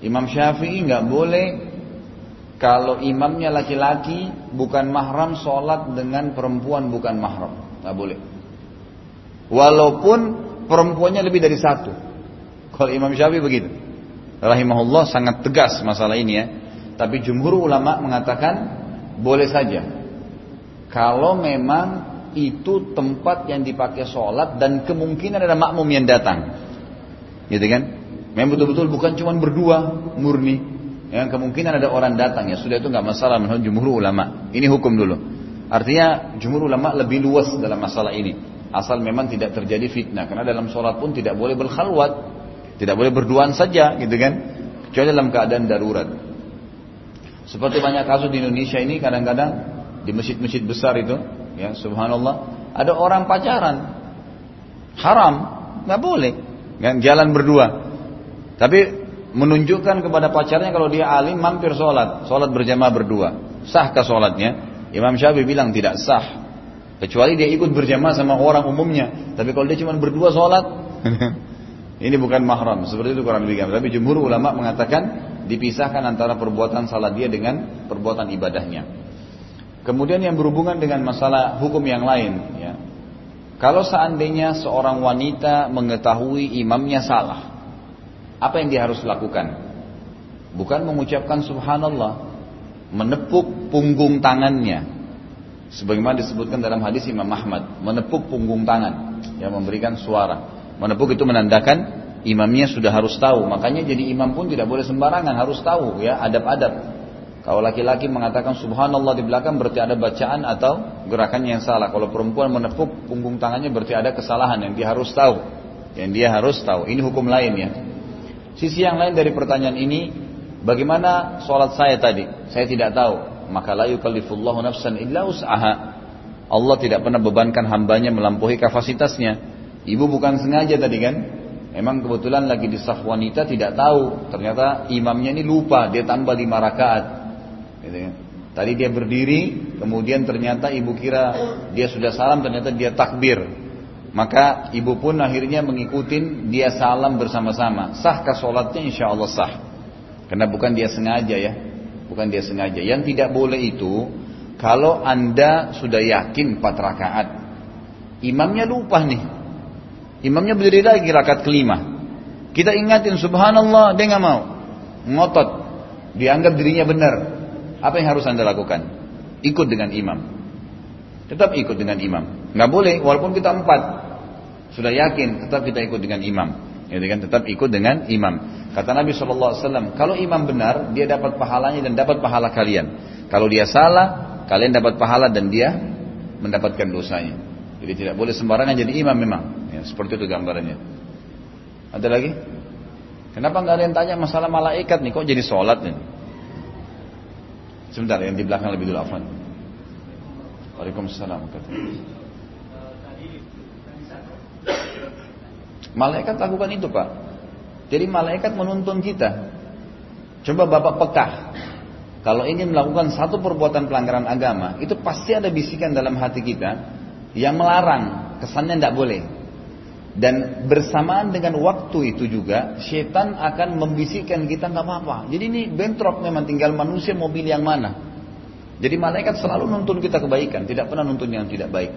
S1: Imam Syafi'i nggak boleh kalau imamnya laki-laki bukan mahram sholat dengan perempuan bukan mahram. Nggak boleh. Walaupun perempuannya lebih dari satu. Kalau Imam Syafi'i begitu. Rahimahullah sangat tegas masalah ini ya. Tapi jumhur ulama mengatakan boleh saja. Kalau memang itu tempat yang dipakai sholat dan kemungkinan ada makmum yang datang. Gitu kan? Memang betul-betul bukan cuma berdua murni, yang kemungkinan ada orang datang ya sudah itu nggak masalah menurut jumhur ulama ini hukum dulu artinya jumhur ulama lebih luas dalam masalah ini asal memang tidak terjadi fitnah karena dalam sholat pun tidak boleh berkhalwat tidak boleh berduaan saja gitu kan kecuali dalam keadaan darurat seperti banyak kasus di Indonesia ini kadang-kadang di masjid-masjid besar itu ya subhanallah ada orang pacaran haram nggak boleh kan, jalan berdua tapi menunjukkan kepada pacarnya kalau dia alim mampir sholat, sholat berjamaah berdua. Sahkah sholatnya? Imam Syafi'i bilang tidak sah. Kecuali dia ikut berjamaah sama orang umumnya. Tapi kalau dia cuma berdua sholat, ini bukan mahram. Seperti itu kurang lebih. Tapi jumhur ulama mengatakan dipisahkan antara perbuatan salat dia dengan perbuatan ibadahnya. Kemudian yang berhubungan dengan masalah hukum yang lain, ya. Kalau seandainya seorang wanita mengetahui imamnya salah, apa yang dia harus lakukan? Bukan mengucapkan subhanallah. Menepuk punggung tangannya. Sebagaimana disebutkan dalam hadis Imam Ahmad. Menepuk punggung tangan. Yang memberikan suara. Menepuk itu menandakan imamnya sudah harus tahu. Makanya jadi imam pun tidak boleh sembarangan. Harus tahu ya adab-adab. Kalau laki-laki mengatakan subhanallah di belakang berarti ada bacaan atau gerakan yang salah. Kalau perempuan menepuk punggung tangannya berarti ada kesalahan yang dia harus tahu. Yang dia harus tahu. Ini hukum lain ya. Sisi yang lain dari pertanyaan ini, bagaimana sholat saya tadi? Saya tidak tahu. Maka la yukallifullahu nafsan illa us'aha. Allah tidak pernah bebankan hambanya melampaui kapasitasnya. Ibu bukan sengaja tadi kan? Emang kebetulan lagi di saf wanita tidak tahu. Ternyata imamnya ini lupa, dia tambah lima rakaat. Gitu kan? Tadi dia berdiri, kemudian ternyata ibu kira dia sudah salam, ternyata dia takbir. Maka ibu pun akhirnya mengikuti dia salam bersama-sama. Sahkah sholatnya? Insya Allah sah. Karena bukan dia sengaja ya. Bukan dia sengaja. Yang tidak boleh itu, kalau anda sudah yakin empat rakaat, imamnya lupa nih. Imamnya berdiri lagi rakaat kelima. Kita ingatin, subhanallah, dia nggak mau. Ngotot. Dianggap dirinya benar. Apa yang harus anda lakukan? Ikut dengan imam. Tetap ikut dengan imam. Nggak boleh, walaupun kita empat. Sudah yakin, tetap kita ikut dengan imam. Ya kan? Tetap ikut dengan imam. Kata Nabi SAW, kalau imam benar, dia dapat pahalanya dan dapat pahala kalian. Kalau dia salah, kalian dapat pahala dan dia mendapatkan dosanya. Jadi tidak boleh sembarangan jadi imam memang. Ya, seperti itu gambarannya. Ada lagi? Kenapa nggak ada yang tanya masalah malaikat nih? Kok jadi sholat nih? Sebentar, yang di belakang lebih dulu, Afan. Waalaikumsalam. Malaikat lakukan itu pak. Jadi malaikat menuntun kita. Coba bapak pekah. Kalau ingin melakukan satu perbuatan pelanggaran agama, itu pasti ada bisikan dalam hati kita yang melarang, kesannya tidak boleh. Dan bersamaan dengan waktu itu juga, setan akan membisikkan kita nggak apa-apa. Jadi ini bentrok memang tinggal manusia mobil yang mana. Jadi malaikat selalu nuntun kita kebaikan, tidak pernah nuntun yang tidak baik.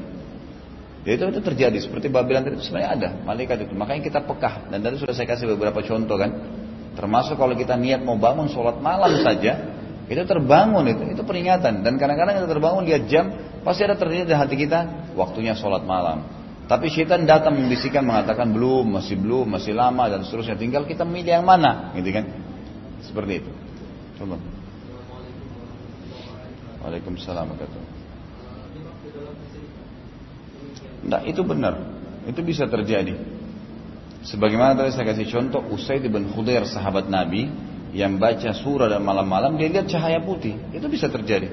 S1: Ya itu, itu terjadi seperti babilan itu sebenarnya ada malaikat itu. Makanya kita pekah dan tadi sudah saya kasih beberapa contoh kan. Termasuk kalau kita niat mau bangun sholat malam saja itu terbangun itu itu peringatan dan kadang-kadang kita terbangun lihat jam pasti ada terjadi di hati kita waktunya sholat malam. Tapi syaitan datang membisikkan mengatakan belum masih belum masih lama dan seterusnya tinggal kita milih yang mana gitu kan seperti itu. Coba. Waalaikumsalam warahmatullahi Nah, itu benar. Itu bisa terjadi. Sebagaimana tadi saya kasih contoh, Usaid bin Khudair sahabat Nabi yang baca surah dan malam-malam dia lihat cahaya putih. Itu bisa terjadi.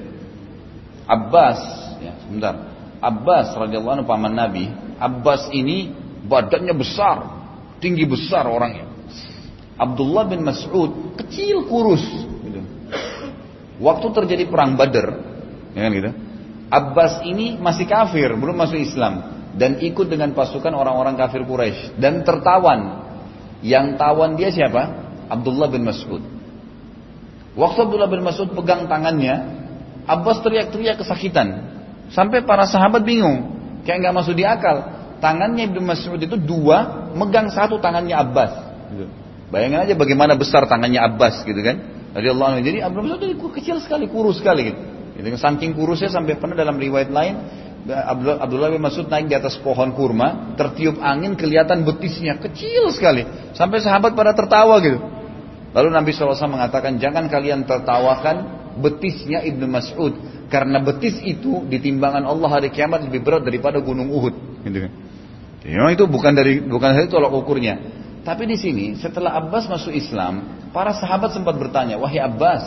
S1: Abbas, ya, sebentar. Abbas radhiyallahu anhu paman Nabi, Abbas ini badannya besar, tinggi besar orangnya. Abdullah bin Mas'ud kecil kurus gitu. Waktu terjadi perang Badar, ya kan gitu. Abbas ini masih kafir, belum masuk Islam dan ikut dengan pasukan orang-orang kafir Quraisy dan tertawan. Yang tawan dia siapa? Abdullah bin Mas'ud. Waktu Abdullah bin Mas'ud pegang tangannya, Abbas teriak-teriak kesakitan. Sampai para sahabat bingung. Kayak nggak masuk di akal. Tangannya Ibnu Mas'ud itu dua, megang satu tangannya Abbas. Gitu. Bayangkan aja bagaimana besar tangannya Abbas gitu kan. Jadi Allah Jadi Abdullah bin Mas'ud itu kecil sekali, kurus sekali gitu. gitu kan? Saking kurusnya sampai pernah dalam riwayat lain Abdullah, bin Mas'ud naik di atas pohon kurma, tertiup angin kelihatan betisnya kecil sekali. Sampai sahabat pada tertawa gitu. Lalu Nabi SAW mengatakan, jangan kalian tertawakan betisnya Ibnu Mas'ud. Karena betis itu ditimbangan Allah hari kiamat lebih berat daripada gunung Uhud. Gitu kan. Memang ya, itu bukan dari bukan dari tolak ukurnya. Tapi di sini setelah Abbas masuk Islam, para sahabat sempat bertanya, wahai Abbas,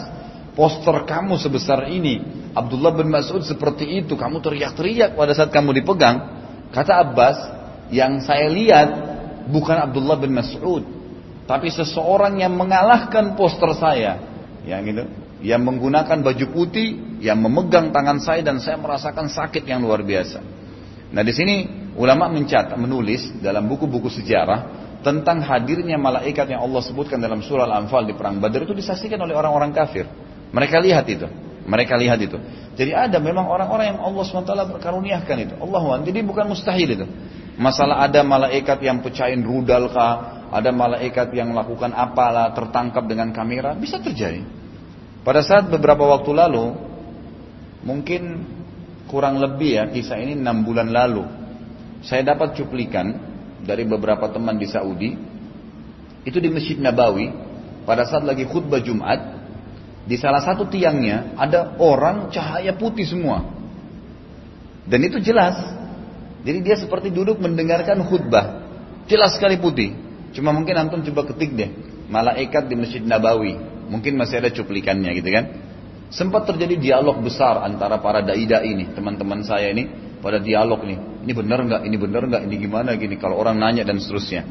S1: poster kamu sebesar ini. Abdullah bin Mas'ud seperti itu. Kamu teriak-teriak pada saat kamu dipegang. Kata Abbas, yang saya lihat bukan Abdullah bin Mas'ud. Tapi seseorang yang mengalahkan poster saya. yang itu Yang menggunakan baju putih, yang memegang tangan saya dan saya merasakan sakit yang luar biasa. Nah di sini ulama mencatat, menulis dalam buku-buku sejarah tentang hadirnya malaikat yang Allah sebutkan dalam surah Al-Anfal di perang Badar itu disaksikan oleh orang-orang kafir. Mereka lihat itu. Mereka lihat itu. Jadi ada memang orang-orang yang Allah SWT berkaruniakan itu. Allah Jadi bukan mustahil itu. Masalah ada malaikat yang pecahin rudal kah, ada malaikat yang melakukan apalah, tertangkap dengan kamera, bisa terjadi. Pada saat beberapa waktu lalu, mungkin kurang lebih ya kisah ini 6 bulan lalu. Saya dapat cuplikan dari beberapa teman di Saudi. Itu di Masjid Nabawi pada saat lagi khutbah Jumat, di salah satu tiangnya ada orang cahaya putih semua. Dan itu jelas. Jadi dia seperti duduk mendengarkan khutbah. Jelas sekali putih. Cuma mungkin antum coba ketik deh. Malaikat di Masjid Nabawi. Mungkin masih ada cuplikannya gitu kan. Sempat terjadi dialog besar antara para da'i-da'i ini. Teman-teman saya ini. Pada dialog nih. Ini benar nggak? Ini benar nggak? Ini gimana gini? Kalau orang nanya dan seterusnya.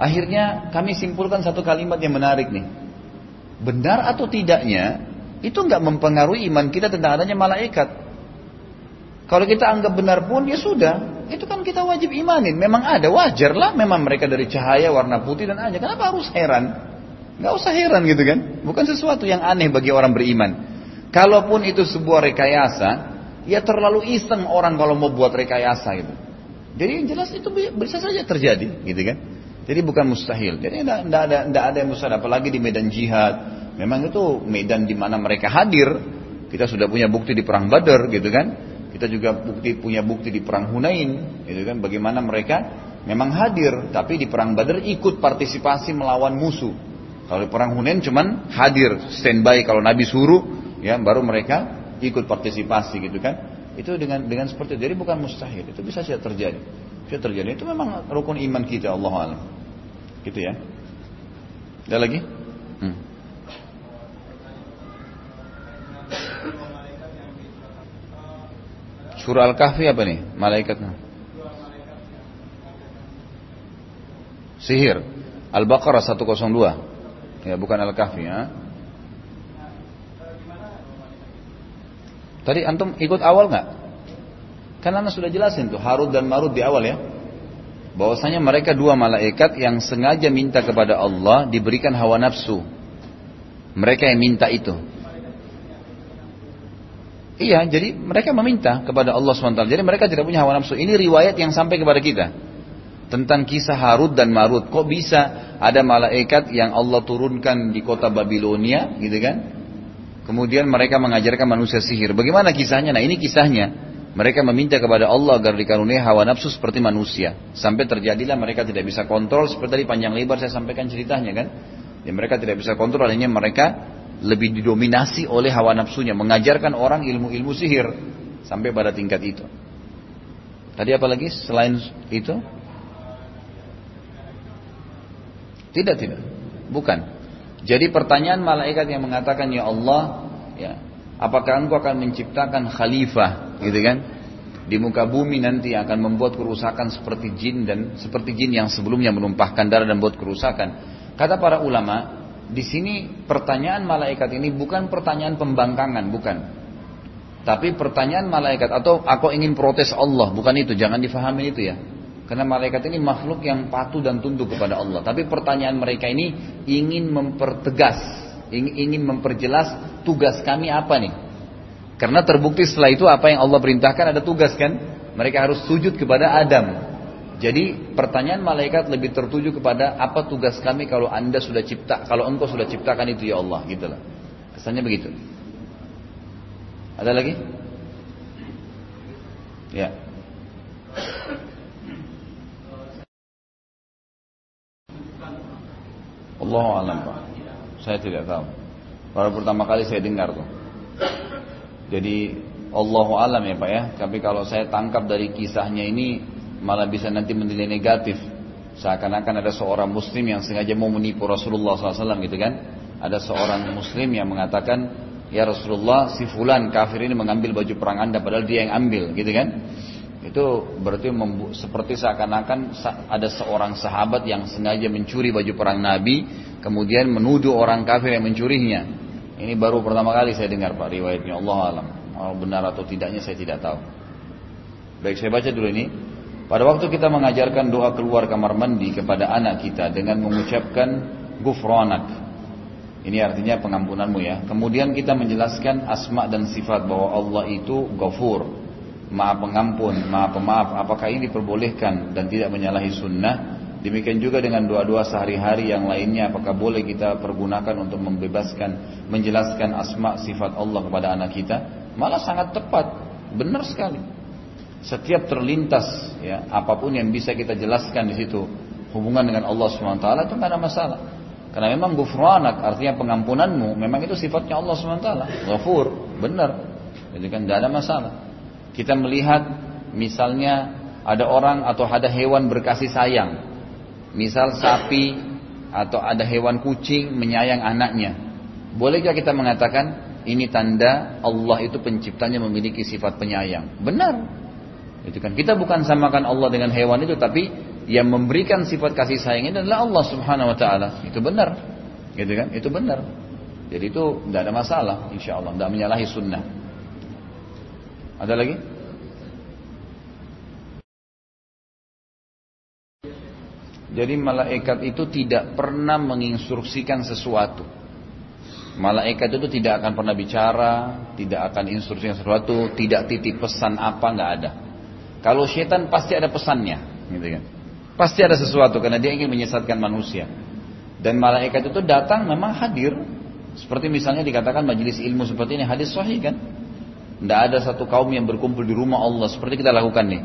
S1: Akhirnya kami simpulkan satu kalimat yang menarik nih benar atau tidaknya itu nggak mempengaruhi iman kita tentang adanya malaikat. Kalau kita anggap benar pun ya sudah, itu kan kita wajib imanin. Memang ada wajarlah memang mereka dari cahaya warna putih dan aja. Kenapa harus heran? Nggak usah heran gitu kan? Bukan sesuatu yang aneh bagi orang beriman. Kalaupun itu sebuah rekayasa, ya terlalu iseng orang kalau mau buat rekayasa gitu. Jadi yang jelas itu bisa saja terjadi, gitu kan? Jadi bukan mustahil. Jadi tidak ada, tidak ada yang mustahil. Apalagi di medan jihad. Memang itu medan di mana mereka hadir. Kita sudah punya bukti di perang Badar, gitu kan? Kita juga bukti punya bukti di perang Hunain, gitu kan? Bagaimana mereka memang hadir, tapi di perang Badar ikut partisipasi melawan musuh. Kalau di perang Hunain cuman hadir, standby kalau Nabi suruh, ya baru mereka ikut partisipasi, gitu kan? Itu dengan dengan seperti itu. Jadi bukan mustahil, itu bisa saja terjadi. Itu terjadi. Itu memang rukun iman kita Allah alam. Gitu ya. Ada lagi? Hmm. Surah Al-Kahfi apa nih? Malaikatnya. Sihir. Al-Baqarah 102. Ya, bukan Al-Kahfi ya. Tadi antum ikut awal nggak? Karena Anda sudah jelasin tuh Harut dan Marut di awal ya. Bahwasanya mereka dua malaikat yang sengaja minta kepada Allah diberikan hawa nafsu. Mereka yang minta itu. Iya, jadi mereka meminta kepada Allah SWT. Jadi mereka tidak punya hawa nafsu. Ini riwayat yang sampai kepada kita. Tentang kisah Harut dan Marut. Kok bisa ada malaikat yang Allah turunkan di kota Babilonia gitu kan. Kemudian mereka mengajarkan manusia sihir. Bagaimana kisahnya? Nah ini kisahnya. Mereka meminta kepada Allah agar dikaruniai hawa nafsu seperti manusia. Sampai terjadilah mereka tidak bisa kontrol. Seperti tadi panjang lebar saya sampaikan ceritanya kan. Ya, mereka tidak bisa kontrol. Akhirnya mereka lebih didominasi oleh hawa nafsunya. Mengajarkan orang ilmu-ilmu sihir. Sampai pada tingkat itu. Tadi apa lagi selain itu? Tidak, tidak. Bukan. Jadi pertanyaan malaikat yang mengatakan, Ya Allah, ya apakah engkau akan menciptakan khalifah gitu kan di muka bumi nanti akan membuat kerusakan seperti jin dan seperti jin yang sebelumnya menumpahkan darah dan buat kerusakan kata para ulama di sini pertanyaan malaikat ini bukan pertanyaan pembangkangan bukan tapi pertanyaan malaikat atau aku ingin protes Allah bukan itu jangan difahami itu ya karena malaikat ini makhluk yang patuh dan tunduk kepada Allah tapi pertanyaan mereka ini ingin mempertegas ingin memperjelas tugas kami apa nih. Karena terbukti setelah itu apa yang Allah perintahkan ada tugas kan. Mereka harus sujud kepada Adam. Jadi pertanyaan malaikat lebih tertuju kepada apa tugas kami kalau anda sudah cipta, kalau engkau sudah ciptakan itu ya Allah, gitulah. Kesannya begitu. Ada lagi? Ya. Allah alam pak. Saya tidak tahu. Baru pertama kali saya dengar tuh. Jadi Allahu alam ya Pak ya. Tapi kalau saya tangkap dari kisahnya ini malah bisa nanti menilai negatif. Seakan-akan ada seorang muslim yang sengaja mau menipu Rasulullah SAW gitu kan. Ada seorang muslim yang mengatakan, ya Rasulullah si fulan kafir ini mengambil baju perang anda padahal dia yang ambil gitu kan. Itu berarti seperti seakan-akan ada seorang sahabat yang sengaja mencuri baju perang Nabi kemudian menuduh orang kafir yang mencurinya. Ini baru pertama kali saya dengar Pak riwayatnya Allah alam. Kalau benar atau tidaknya saya tidak tahu. Baik saya baca dulu ini. Pada waktu kita mengajarkan doa keluar kamar mandi kepada anak kita dengan mengucapkan gufronak. Ini artinya pengampunanmu ya. Kemudian kita menjelaskan asma dan sifat bahwa Allah itu gafur. maaf pengampun, maaf pemaaf. Apakah ini diperbolehkan dan tidak menyalahi sunnah? Demikian juga dengan doa-doa sehari-hari yang lainnya apakah boleh kita pergunakan untuk membebaskan, menjelaskan asma sifat Allah kepada anak kita? Malah sangat tepat, benar sekali. Setiap terlintas ya, apapun yang bisa kita jelaskan di situ hubungan dengan Allah SWT itu tidak ada masalah. Karena memang gufranak artinya pengampunanmu memang itu sifatnya Allah SWT. Ghafur, benar. Jadi kan tidak ada masalah. Kita melihat misalnya ada orang atau ada hewan berkasih sayang Misal sapi atau ada hewan kucing menyayang anaknya. Bolehkah kita mengatakan ini tanda Allah itu penciptanya memiliki sifat penyayang? Benar. Itu kan kita bukan samakan Allah dengan hewan itu tapi yang memberikan sifat kasih sayang ini adalah Allah Subhanahu wa taala. Itu benar. Gitu kan? Itu benar. Jadi itu tidak ada masalah insya Allah. Tidak menyalahi sunnah. Ada lagi? Jadi malaikat itu tidak pernah menginstruksikan sesuatu. Malaikat itu tidak akan pernah bicara, tidak akan instruksikan sesuatu, tidak titip pesan apa nggak ada. Kalau setan pasti ada pesannya, gitu kan. Pasti ada sesuatu karena dia ingin menyesatkan manusia. Dan malaikat itu datang memang hadir. Seperti misalnya dikatakan majelis ilmu seperti ini hadis sahih kan. Tidak ada satu kaum yang berkumpul di rumah Allah seperti kita lakukan nih.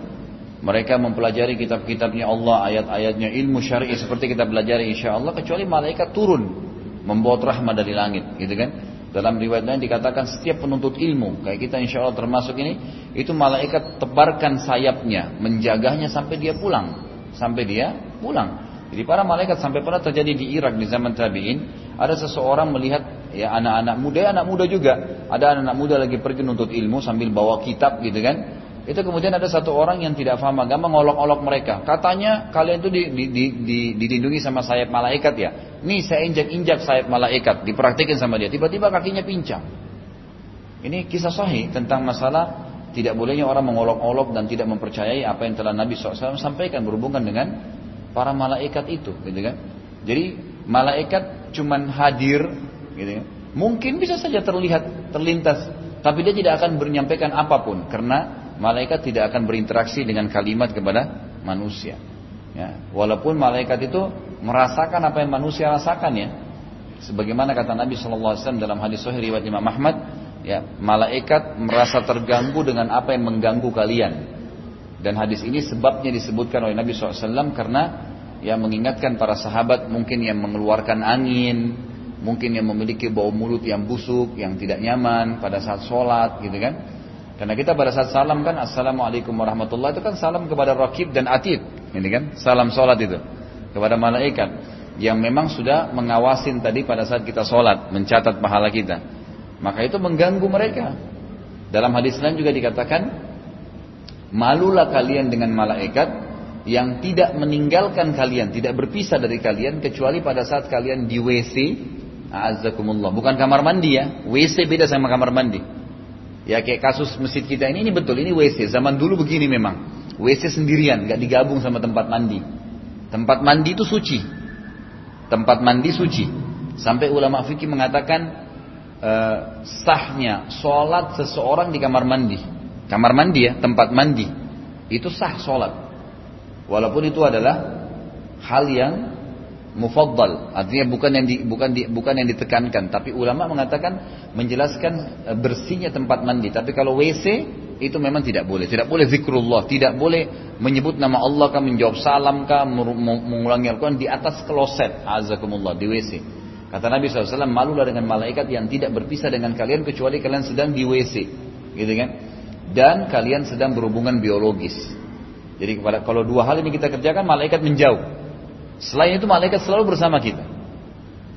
S1: Mereka mempelajari kitab-kitabnya Allah, ayat-ayatnya ilmu syar'i seperti kita belajar, insya Allah, kecuali malaikat turun membawa rahmat dari langit, gitu kan? Dalam riwayat lain dikatakan setiap penuntut ilmu kayak kita insya Allah termasuk ini, itu malaikat tebarkan sayapnya, menjaganya sampai dia pulang, sampai dia pulang. Jadi para malaikat sampai pernah terjadi di Irak di zaman tabiin, ada seseorang melihat ya anak-anak muda, anak muda juga, ada anak-anak muda lagi pergi nuntut ilmu sambil bawa kitab gitu kan, itu kemudian ada satu orang yang tidak faham agama ngolok-olok mereka. Katanya kalian itu di, di, di, di, dilindungi sama sayap malaikat ya. Nih saya injak-injak sayap malaikat, dipraktikin sama dia. Tiba-tiba kakinya pincang. Ini kisah sahih tentang masalah tidak bolehnya orang mengolok-olok dan tidak mempercayai apa yang telah Nabi SAW sampaikan berhubungan dengan para malaikat itu, gitu kan? Jadi malaikat cuman hadir, gitu kan? Mungkin bisa saja terlihat, terlintas, tapi dia tidak akan menyampaikan apapun karena malaikat tidak akan berinteraksi dengan kalimat kepada manusia. Ya, walaupun malaikat itu merasakan apa yang manusia rasakan ya. Sebagaimana kata Nabi saw dalam hadis Sahih riwayat Imam Ahmad, ya malaikat merasa terganggu dengan apa yang mengganggu kalian. Dan hadis ini sebabnya disebutkan oleh Nabi SAW karena ya mengingatkan para sahabat mungkin yang mengeluarkan angin, mungkin yang memiliki bau mulut yang busuk, yang tidak nyaman pada saat sholat gitu kan. Karena kita pada saat salam kan Assalamualaikum warahmatullahi itu kan salam kepada rakib dan atid. Ini kan salam sholat itu. Kepada malaikat. Yang memang sudah mengawasin tadi pada saat kita sholat. Mencatat pahala kita. Maka itu mengganggu mereka. Dalam hadis lain juga dikatakan. Malulah kalian dengan malaikat. Yang tidak meninggalkan kalian. Tidak berpisah dari kalian. Kecuali pada saat kalian di WC. azzakumullah Bukan kamar mandi ya. WC beda sama kamar mandi. Ya kayak kasus masjid kita ini, ini betul, ini WC. Zaman dulu begini memang. WC sendirian, gak digabung sama tempat mandi. Tempat mandi itu suci. Tempat mandi suci. Sampai ulama fikih mengatakan eh, sahnya sholat seseorang di kamar mandi. Kamar mandi ya, tempat mandi. Itu sah sholat. Walaupun itu adalah hal yang mufaddal artinya bukan yang di, bukan di, bukan yang ditekankan tapi ulama mengatakan menjelaskan eh, bersihnya tempat mandi tapi kalau WC itu memang tidak boleh tidak boleh zikrullah tidak boleh menyebut nama Allah kah menjawab salam kah mengulangi Al-Qur'an di atas kloset azakumullah di WC kata Nabi SAW malulah dengan malaikat yang tidak berpisah dengan kalian kecuali kalian sedang di WC gitu kan dan kalian sedang berhubungan biologis jadi kalau dua hal ini kita kerjakan malaikat menjauh Selain itu malaikat selalu bersama kita.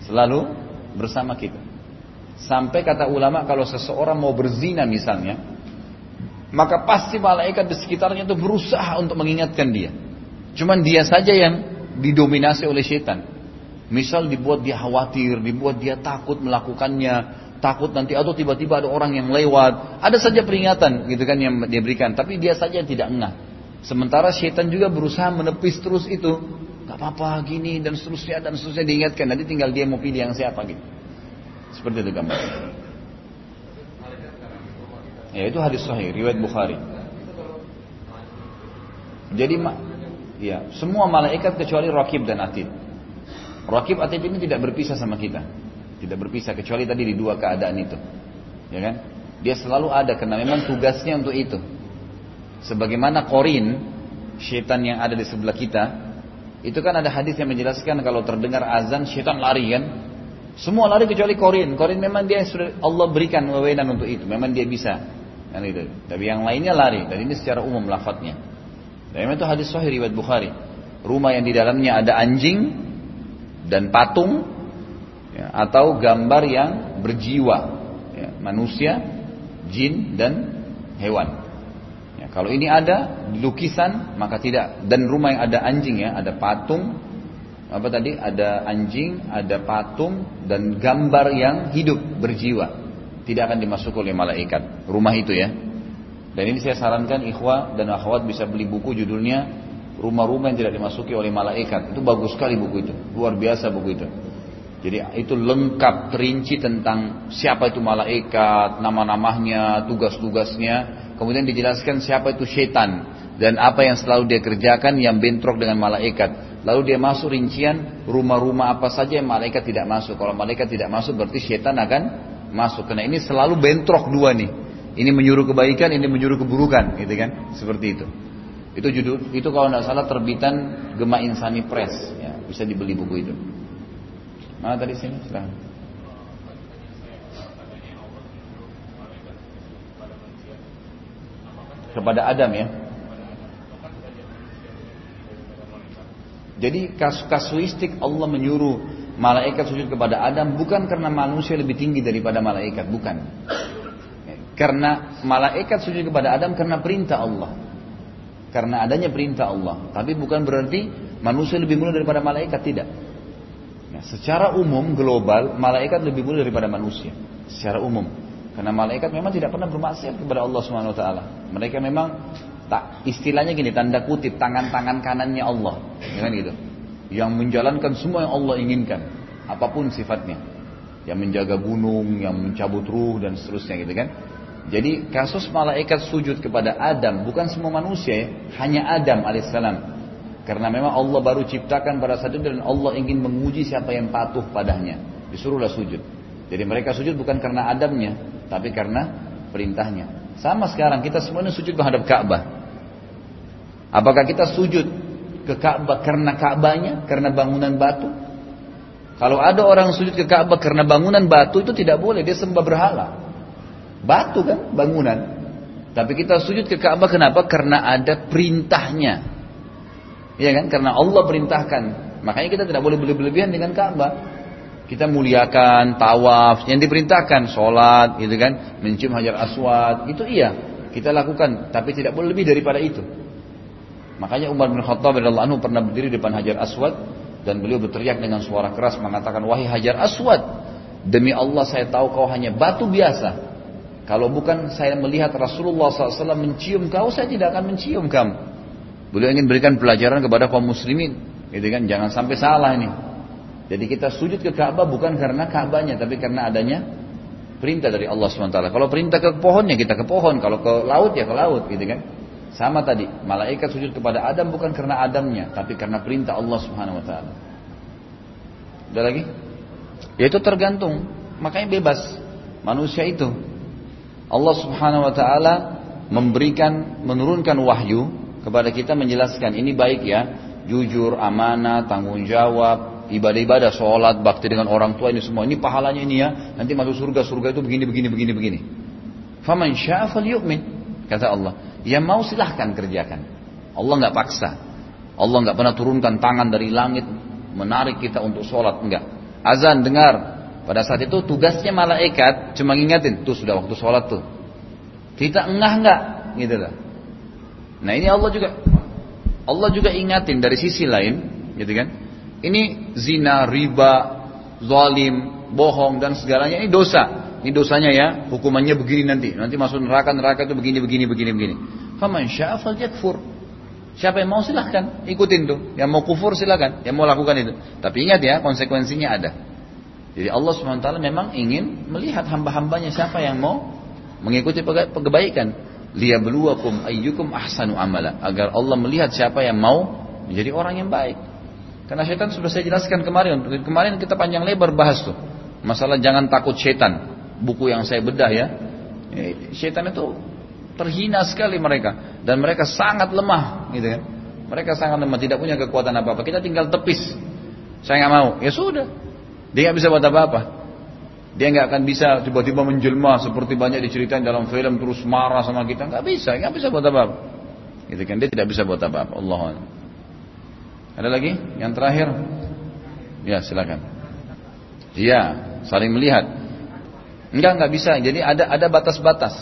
S1: Selalu bersama kita. Sampai kata ulama kalau seseorang mau berzina misalnya, maka pasti malaikat di sekitarnya itu berusaha untuk mengingatkan dia. Cuman dia saja yang didominasi oleh setan. Misal dibuat dia khawatir, dibuat dia takut melakukannya, takut nanti atau tiba-tiba ada orang yang lewat, ada saja peringatan gitu kan yang dia berikan. tapi dia saja yang tidak ngah. Sementara setan juga berusaha menepis terus itu nggak apa-apa gini dan seterusnya dan seterusnya diingatkan nanti tinggal dia mau pilih yang siapa gitu seperti itu gambar ya itu hadis sahih riwayat Bukhari jadi ya semua malaikat kecuali Rakib dan Atid Rakib Atid ini tidak berpisah sama kita tidak berpisah kecuali tadi di dua keadaan itu ya kan dia selalu ada karena memang tugasnya untuk itu sebagaimana korin syaitan yang ada di sebelah kita itu kan ada hadis yang menjelaskan kalau terdengar azan syaitan lari kan. Semua lari kecuali Korin. Korin memang dia sudah Allah berikan wewenang untuk itu. Memang dia bisa. Kan itu. Tapi yang lainnya lari. Dan ini secara umum lafadznya. Dan memang itu hadis sahih riwayat Bukhari. Rumah yang di dalamnya ada anjing dan patung ya, atau gambar yang berjiwa ya, manusia, jin dan hewan. Ya, kalau ini ada lukisan maka tidak dan rumah yang ada anjing ya, ada patung apa tadi ada anjing, ada patung dan gambar yang hidup berjiwa tidak akan dimasuk oleh malaikat rumah itu ya. Dan ini saya sarankan ikhwah dan akhwat bisa beli buku judulnya rumah-rumah yang tidak dimasuki oleh malaikat. Itu bagus sekali buku itu, luar biasa buku itu. Jadi itu lengkap terinci tentang siapa itu malaikat, nama-namanya, tugas-tugasnya kemudian dijelaskan siapa itu setan dan apa yang selalu dia kerjakan yang bentrok dengan malaikat. Lalu dia masuk rincian rumah-rumah apa saja yang malaikat tidak masuk. Kalau malaikat tidak masuk berarti setan akan masuk. Karena ini selalu bentrok dua nih. Ini menyuruh kebaikan, ini menyuruh keburukan, gitu kan? Seperti itu. Itu judul, itu kalau tidak salah terbitan Gema Insani Press, ya, bisa dibeli buku itu. Mana tadi sini? Silahkan. kepada Adam ya. Jadi kas kasuistik Allah menyuruh malaikat sujud kepada Adam bukan karena manusia lebih tinggi daripada malaikat, bukan. Karena malaikat sujud kepada Adam karena perintah Allah. Karena adanya perintah Allah, tapi bukan berarti manusia lebih mulia daripada malaikat tidak. Nah, secara umum global malaikat lebih mulia daripada manusia secara umum. Karena malaikat memang tidak pernah bermaksiat kepada Allah Subhanahu wa taala. Mereka memang tak istilahnya gini tanda kutip tangan-tangan kanannya Allah, ya kan gitu. Yang menjalankan semua yang Allah inginkan, apapun sifatnya. Yang menjaga gunung, yang mencabut ruh dan seterusnya gitu kan. Jadi kasus malaikat sujud kepada Adam bukan semua manusia, ya, hanya Adam alaihissalam. Karena memang Allah baru ciptakan pada saat itu dan Allah ingin menguji siapa yang patuh padanya. Disuruhlah sujud. Jadi mereka sujud bukan karena Adamnya, tapi karena perintahnya. Sama sekarang kita semuanya sujud menghadap Ka'bah. Apakah kita sujud ke Ka'bah karena Ka'bahnya, karena bangunan batu? Kalau ada orang sujud ke Ka'bah karena bangunan batu itu tidak boleh, dia sembah berhala. Batu kan bangunan. Tapi kita sujud ke Ka'bah kenapa? Karena ada perintahnya. Iya kan? Karena Allah perintahkan. Makanya kita tidak boleh berlebihan dengan Ka'bah. Kita muliakan tawaf yang diperintahkan sholat gitu kan, mencium hajar aswad itu iya kita lakukan tapi tidak boleh lebih daripada itu. Makanya Umar bin Khattab radhiyallahu anhu pernah berdiri depan hajar aswad dan beliau berteriak dengan suara keras mengatakan wahai hajar aswad demi Allah saya tahu kau hanya batu biasa. Kalau bukan saya melihat Rasulullah SAW mencium kau, saya tidak akan mencium kamu. Beliau ingin berikan pelajaran kepada kaum muslimin. Gitu kan, jangan sampai salah ini. Jadi kita sujud ke Ka'bah bukan karena Ka'bahnya, tapi karena adanya perintah dari Allah SWT. Kalau perintah ke pohonnya kita ke pohon, kalau ke laut ya ke laut gitu kan. Sama tadi, malaikat sujud kepada Adam bukan karena Adamnya, tapi karena perintah Allah Subhanahu wa taala. Ada lagi? Ya, itu tergantung, makanya bebas manusia itu. Allah Subhanahu wa taala memberikan menurunkan wahyu kepada kita menjelaskan ini baik ya, jujur, amanah, tanggung jawab, ibadah-ibadah, sholat, bakti dengan orang tua ini semua. Ini pahalanya ini ya. Nanti masuk surga, surga itu begini, begini, begini, begini. Faman syafal yu'min. Kata Allah. Yang mau silahkan kerjakan. Allah nggak paksa. Allah nggak pernah turunkan tangan dari langit menarik kita untuk sholat enggak. Azan dengar. Pada saat itu tugasnya malaikat cuma ngingetin tuh sudah waktu sholat tuh. Kita engah enggak gitu lah. Nah ini Allah juga Allah juga ingatin dari sisi lain gitu kan. Ini zina, riba, zalim, bohong dan segalanya ini dosa. Ini dosanya ya, hukumannya begini nanti. Nanti masuk neraka neraka itu begini begini begini begini. Faman syaa yakfur. Siapa yang mau silahkan ikutin tuh. Yang mau kufur silahkan, yang mau lakukan itu. Tapi ingat ya, konsekuensinya ada. Jadi Allah swt memang ingin melihat hamba-hambanya siapa yang mau mengikuti kebaikan. Liyabluwakum ayyukum ahsanu amala. Agar Allah melihat siapa yang mau menjadi orang yang baik. Karena setan sudah saya jelaskan kemarin. Kemarin kita panjang lebar bahas tuh. Masalah jangan takut setan. Buku yang saya bedah ya. Eh, setan itu terhina sekali mereka. Dan mereka sangat lemah. gitu kan. Mereka sangat lemah. Tidak punya kekuatan apa-apa. Kita tinggal tepis. Saya nggak mau. Ya sudah. Dia nggak bisa buat apa-apa. Dia nggak akan bisa tiba-tiba menjelma seperti banyak diceritain dalam film terus marah sama kita. Nggak bisa, nggak bisa buat apa-apa. Gitu kan dia tidak bisa buat apa-apa. Allah. Ada lagi? Yang terakhir? Ya, silakan. Iya, saling melihat. Enggak, enggak bisa. Jadi ada ada batas-batas.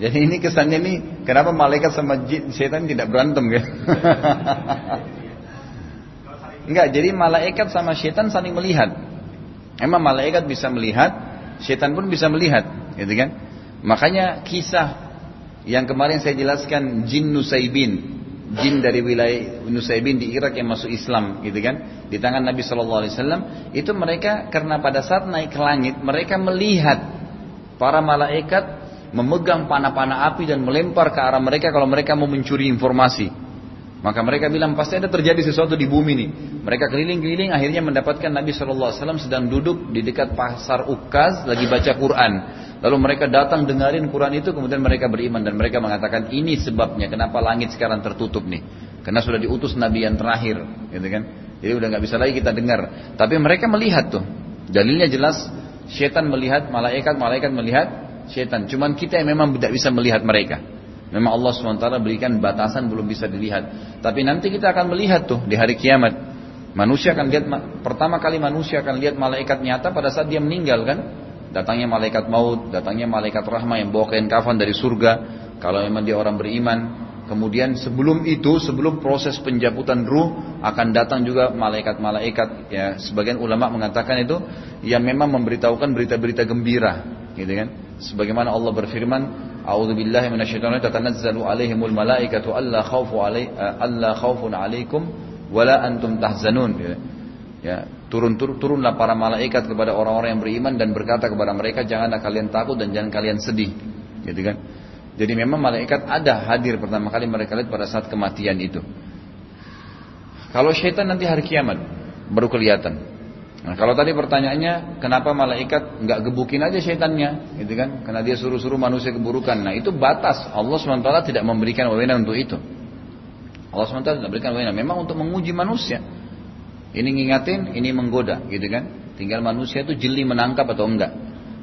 S1: Jadi ini kesannya nih, kenapa malaikat sama jin, setan tidak berantem ya? enggak, jadi malaikat sama setan saling melihat. Emang malaikat bisa melihat, setan pun bisa melihat, gitu kan? Makanya kisah yang kemarin saya jelaskan jin Nusaibin jin dari wilayah Nusaybin di Irak yang masuk Islam gitu kan di tangan Nabi Shallallahu Alaihi Wasallam itu mereka karena pada saat naik ke langit mereka melihat para malaikat memegang panah-panah api dan melempar ke arah mereka kalau mereka mau mencuri informasi maka mereka bilang pasti ada terjadi sesuatu di bumi nih mereka keliling-keliling akhirnya mendapatkan Nabi Shallallahu Alaihi Wasallam sedang duduk di dekat pasar Ukaz lagi baca Quran Lalu mereka datang dengarin Quran itu kemudian mereka beriman dan mereka mengatakan ini sebabnya kenapa langit sekarang tertutup nih. Karena sudah diutus nabi yang terakhir, gitu kan. Jadi udah nggak bisa lagi kita dengar. Tapi mereka melihat tuh. Dalilnya jelas setan melihat malaikat, malaikat melihat setan. Cuman kita yang memang tidak bisa melihat mereka. Memang Allah SWT berikan batasan belum bisa dilihat. Tapi nanti kita akan melihat tuh di hari kiamat. Manusia akan lihat pertama kali manusia akan lihat malaikat nyata pada saat dia meninggal kan? datangnya malaikat maut, datangnya malaikat rahmah yang bawa kain kafan dari surga, kalau memang dia orang beriman, kemudian sebelum itu, sebelum proses penjabutan ruh akan datang juga malaikat-malaikat ya, sebagian ulama mengatakan itu yang memang memberitahukan berita-berita gembira, gitu kan. Sebagaimana Allah berfirman, "A'udzubillahi minasyaitonir tatanazzalu 'alaihimul malaikatu allah khaufu 'alai eh, allah khaufun 'alaikum wala antum tahzanun." Gitu ya turun turun turunlah para malaikat kepada orang-orang yang beriman dan berkata kepada mereka janganlah kalian takut dan jangan kalian sedih gitu kan jadi memang malaikat ada hadir pertama kali mereka lihat pada saat kematian itu kalau syaitan nanti hari kiamat baru kelihatan nah kalau tadi pertanyaannya kenapa malaikat nggak gebukin aja syaitannya gitu kan karena dia suruh-suruh manusia keburukan nah itu batas Allah swt tidak memberikan wewenang untuk itu Allah swt tidak memberikan wewenang memang untuk menguji manusia ini ngingatin, ini menggoda, gitu kan? Tinggal manusia itu jeli menangkap atau enggak.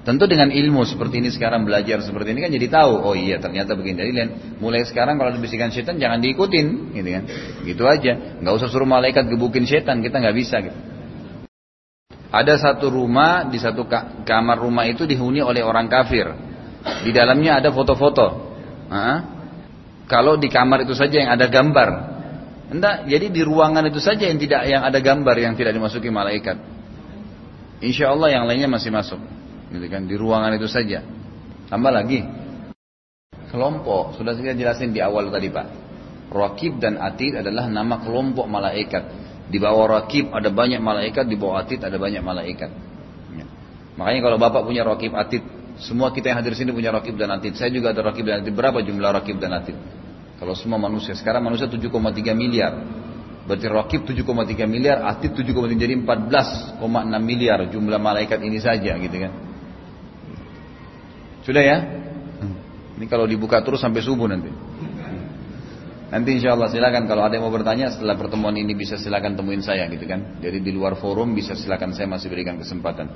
S1: Tentu dengan ilmu seperti ini sekarang belajar seperti ini kan jadi tahu. Oh iya ternyata begini. Jadi lain mulai sekarang kalau dibisikkan setan jangan diikutin, gitu kan? Gitu aja. Nggak usah suruh malaikat gebukin setan, kita nggak bisa. Gitu. Ada satu rumah di satu kamar rumah itu dihuni oleh orang kafir. Di dalamnya ada foto-foto. kalau di kamar itu saja yang ada gambar, Entah, jadi di ruangan itu saja yang tidak yang ada gambar yang tidak dimasuki malaikat. Insya Allah yang lainnya masih masuk. Gitu kan, di ruangan itu saja. Tambah lagi. Kelompok, sudah saya jelasin di awal tadi Pak. Rakib dan Atid adalah nama kelompok malaikat. Di bawah Rakib ada banyak malaikat, di bawah Atid ada banyak malaikat. Ya. Makanya kalau Bapak punya Rakib Atid, semua kita yang hadir sini punya Rakib dan Atid. Saya juga ada Rakib dan Atid. Berapa jumlah Rakib dan Atid? Kalau semua manusia, sekarang manusia 7,3 miliar. Berarti rakib 7,3 miliar, atid 7,3 jadi 14,6 miliar jumlah malaikat ini saja gitu kan. Sudah ya? Ini kalau dibuka terus sampai subuh nanti. Nanti insya Allah silakan kalau ada yang mau bertanya setelah pertemuan ini bisa silakan temuin saya gitu kan. Jadi di luar forum bisa silakan saya masih berikan kesempatan.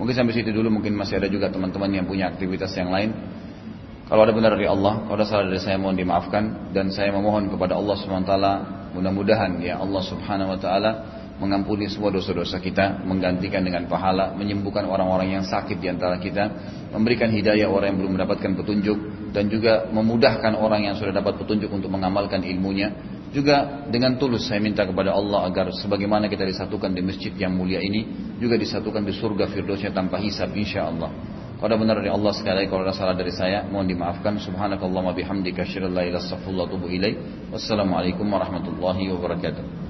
S1: Mungkin sampai situ dulu mungkin masih ada juga teman-teman yang punya aktivitas yang lain. Kalau ada benar dari Allah, kalau ada salah dari saya mohon dimaafkan dan saya memohon kepada Allah Subhanahu SWT mudah-mudahan ya Allah Subhanahu wa taala mengampuni semua dosa-dosa kita, menggantikan dengan pahala, menyembuhkan orang-orang yang sakit di antara kita, memberikan hidayah orang yang belum mendapatkan petunjuk dan juga memudahkan orang yang sudah dapat petunjuk untuk mengamalkan ilmunya. Juga dengan tulus saya minta kepada Allah agar sebagaimana kita disatukan di masjid yang mulia ini, juga disatukan di surga firdausnya tanpa hisab insya Allah. Kalau benar dari Allah sekali kalau ada salah dari saya mohon dimaafkan. Subhanakallahumma bihamdika asyhadu an la ilaha illa anta astaghfiruka wa atubu ilaik. Wassalamualaikum warahmatullahi wabarakatuh.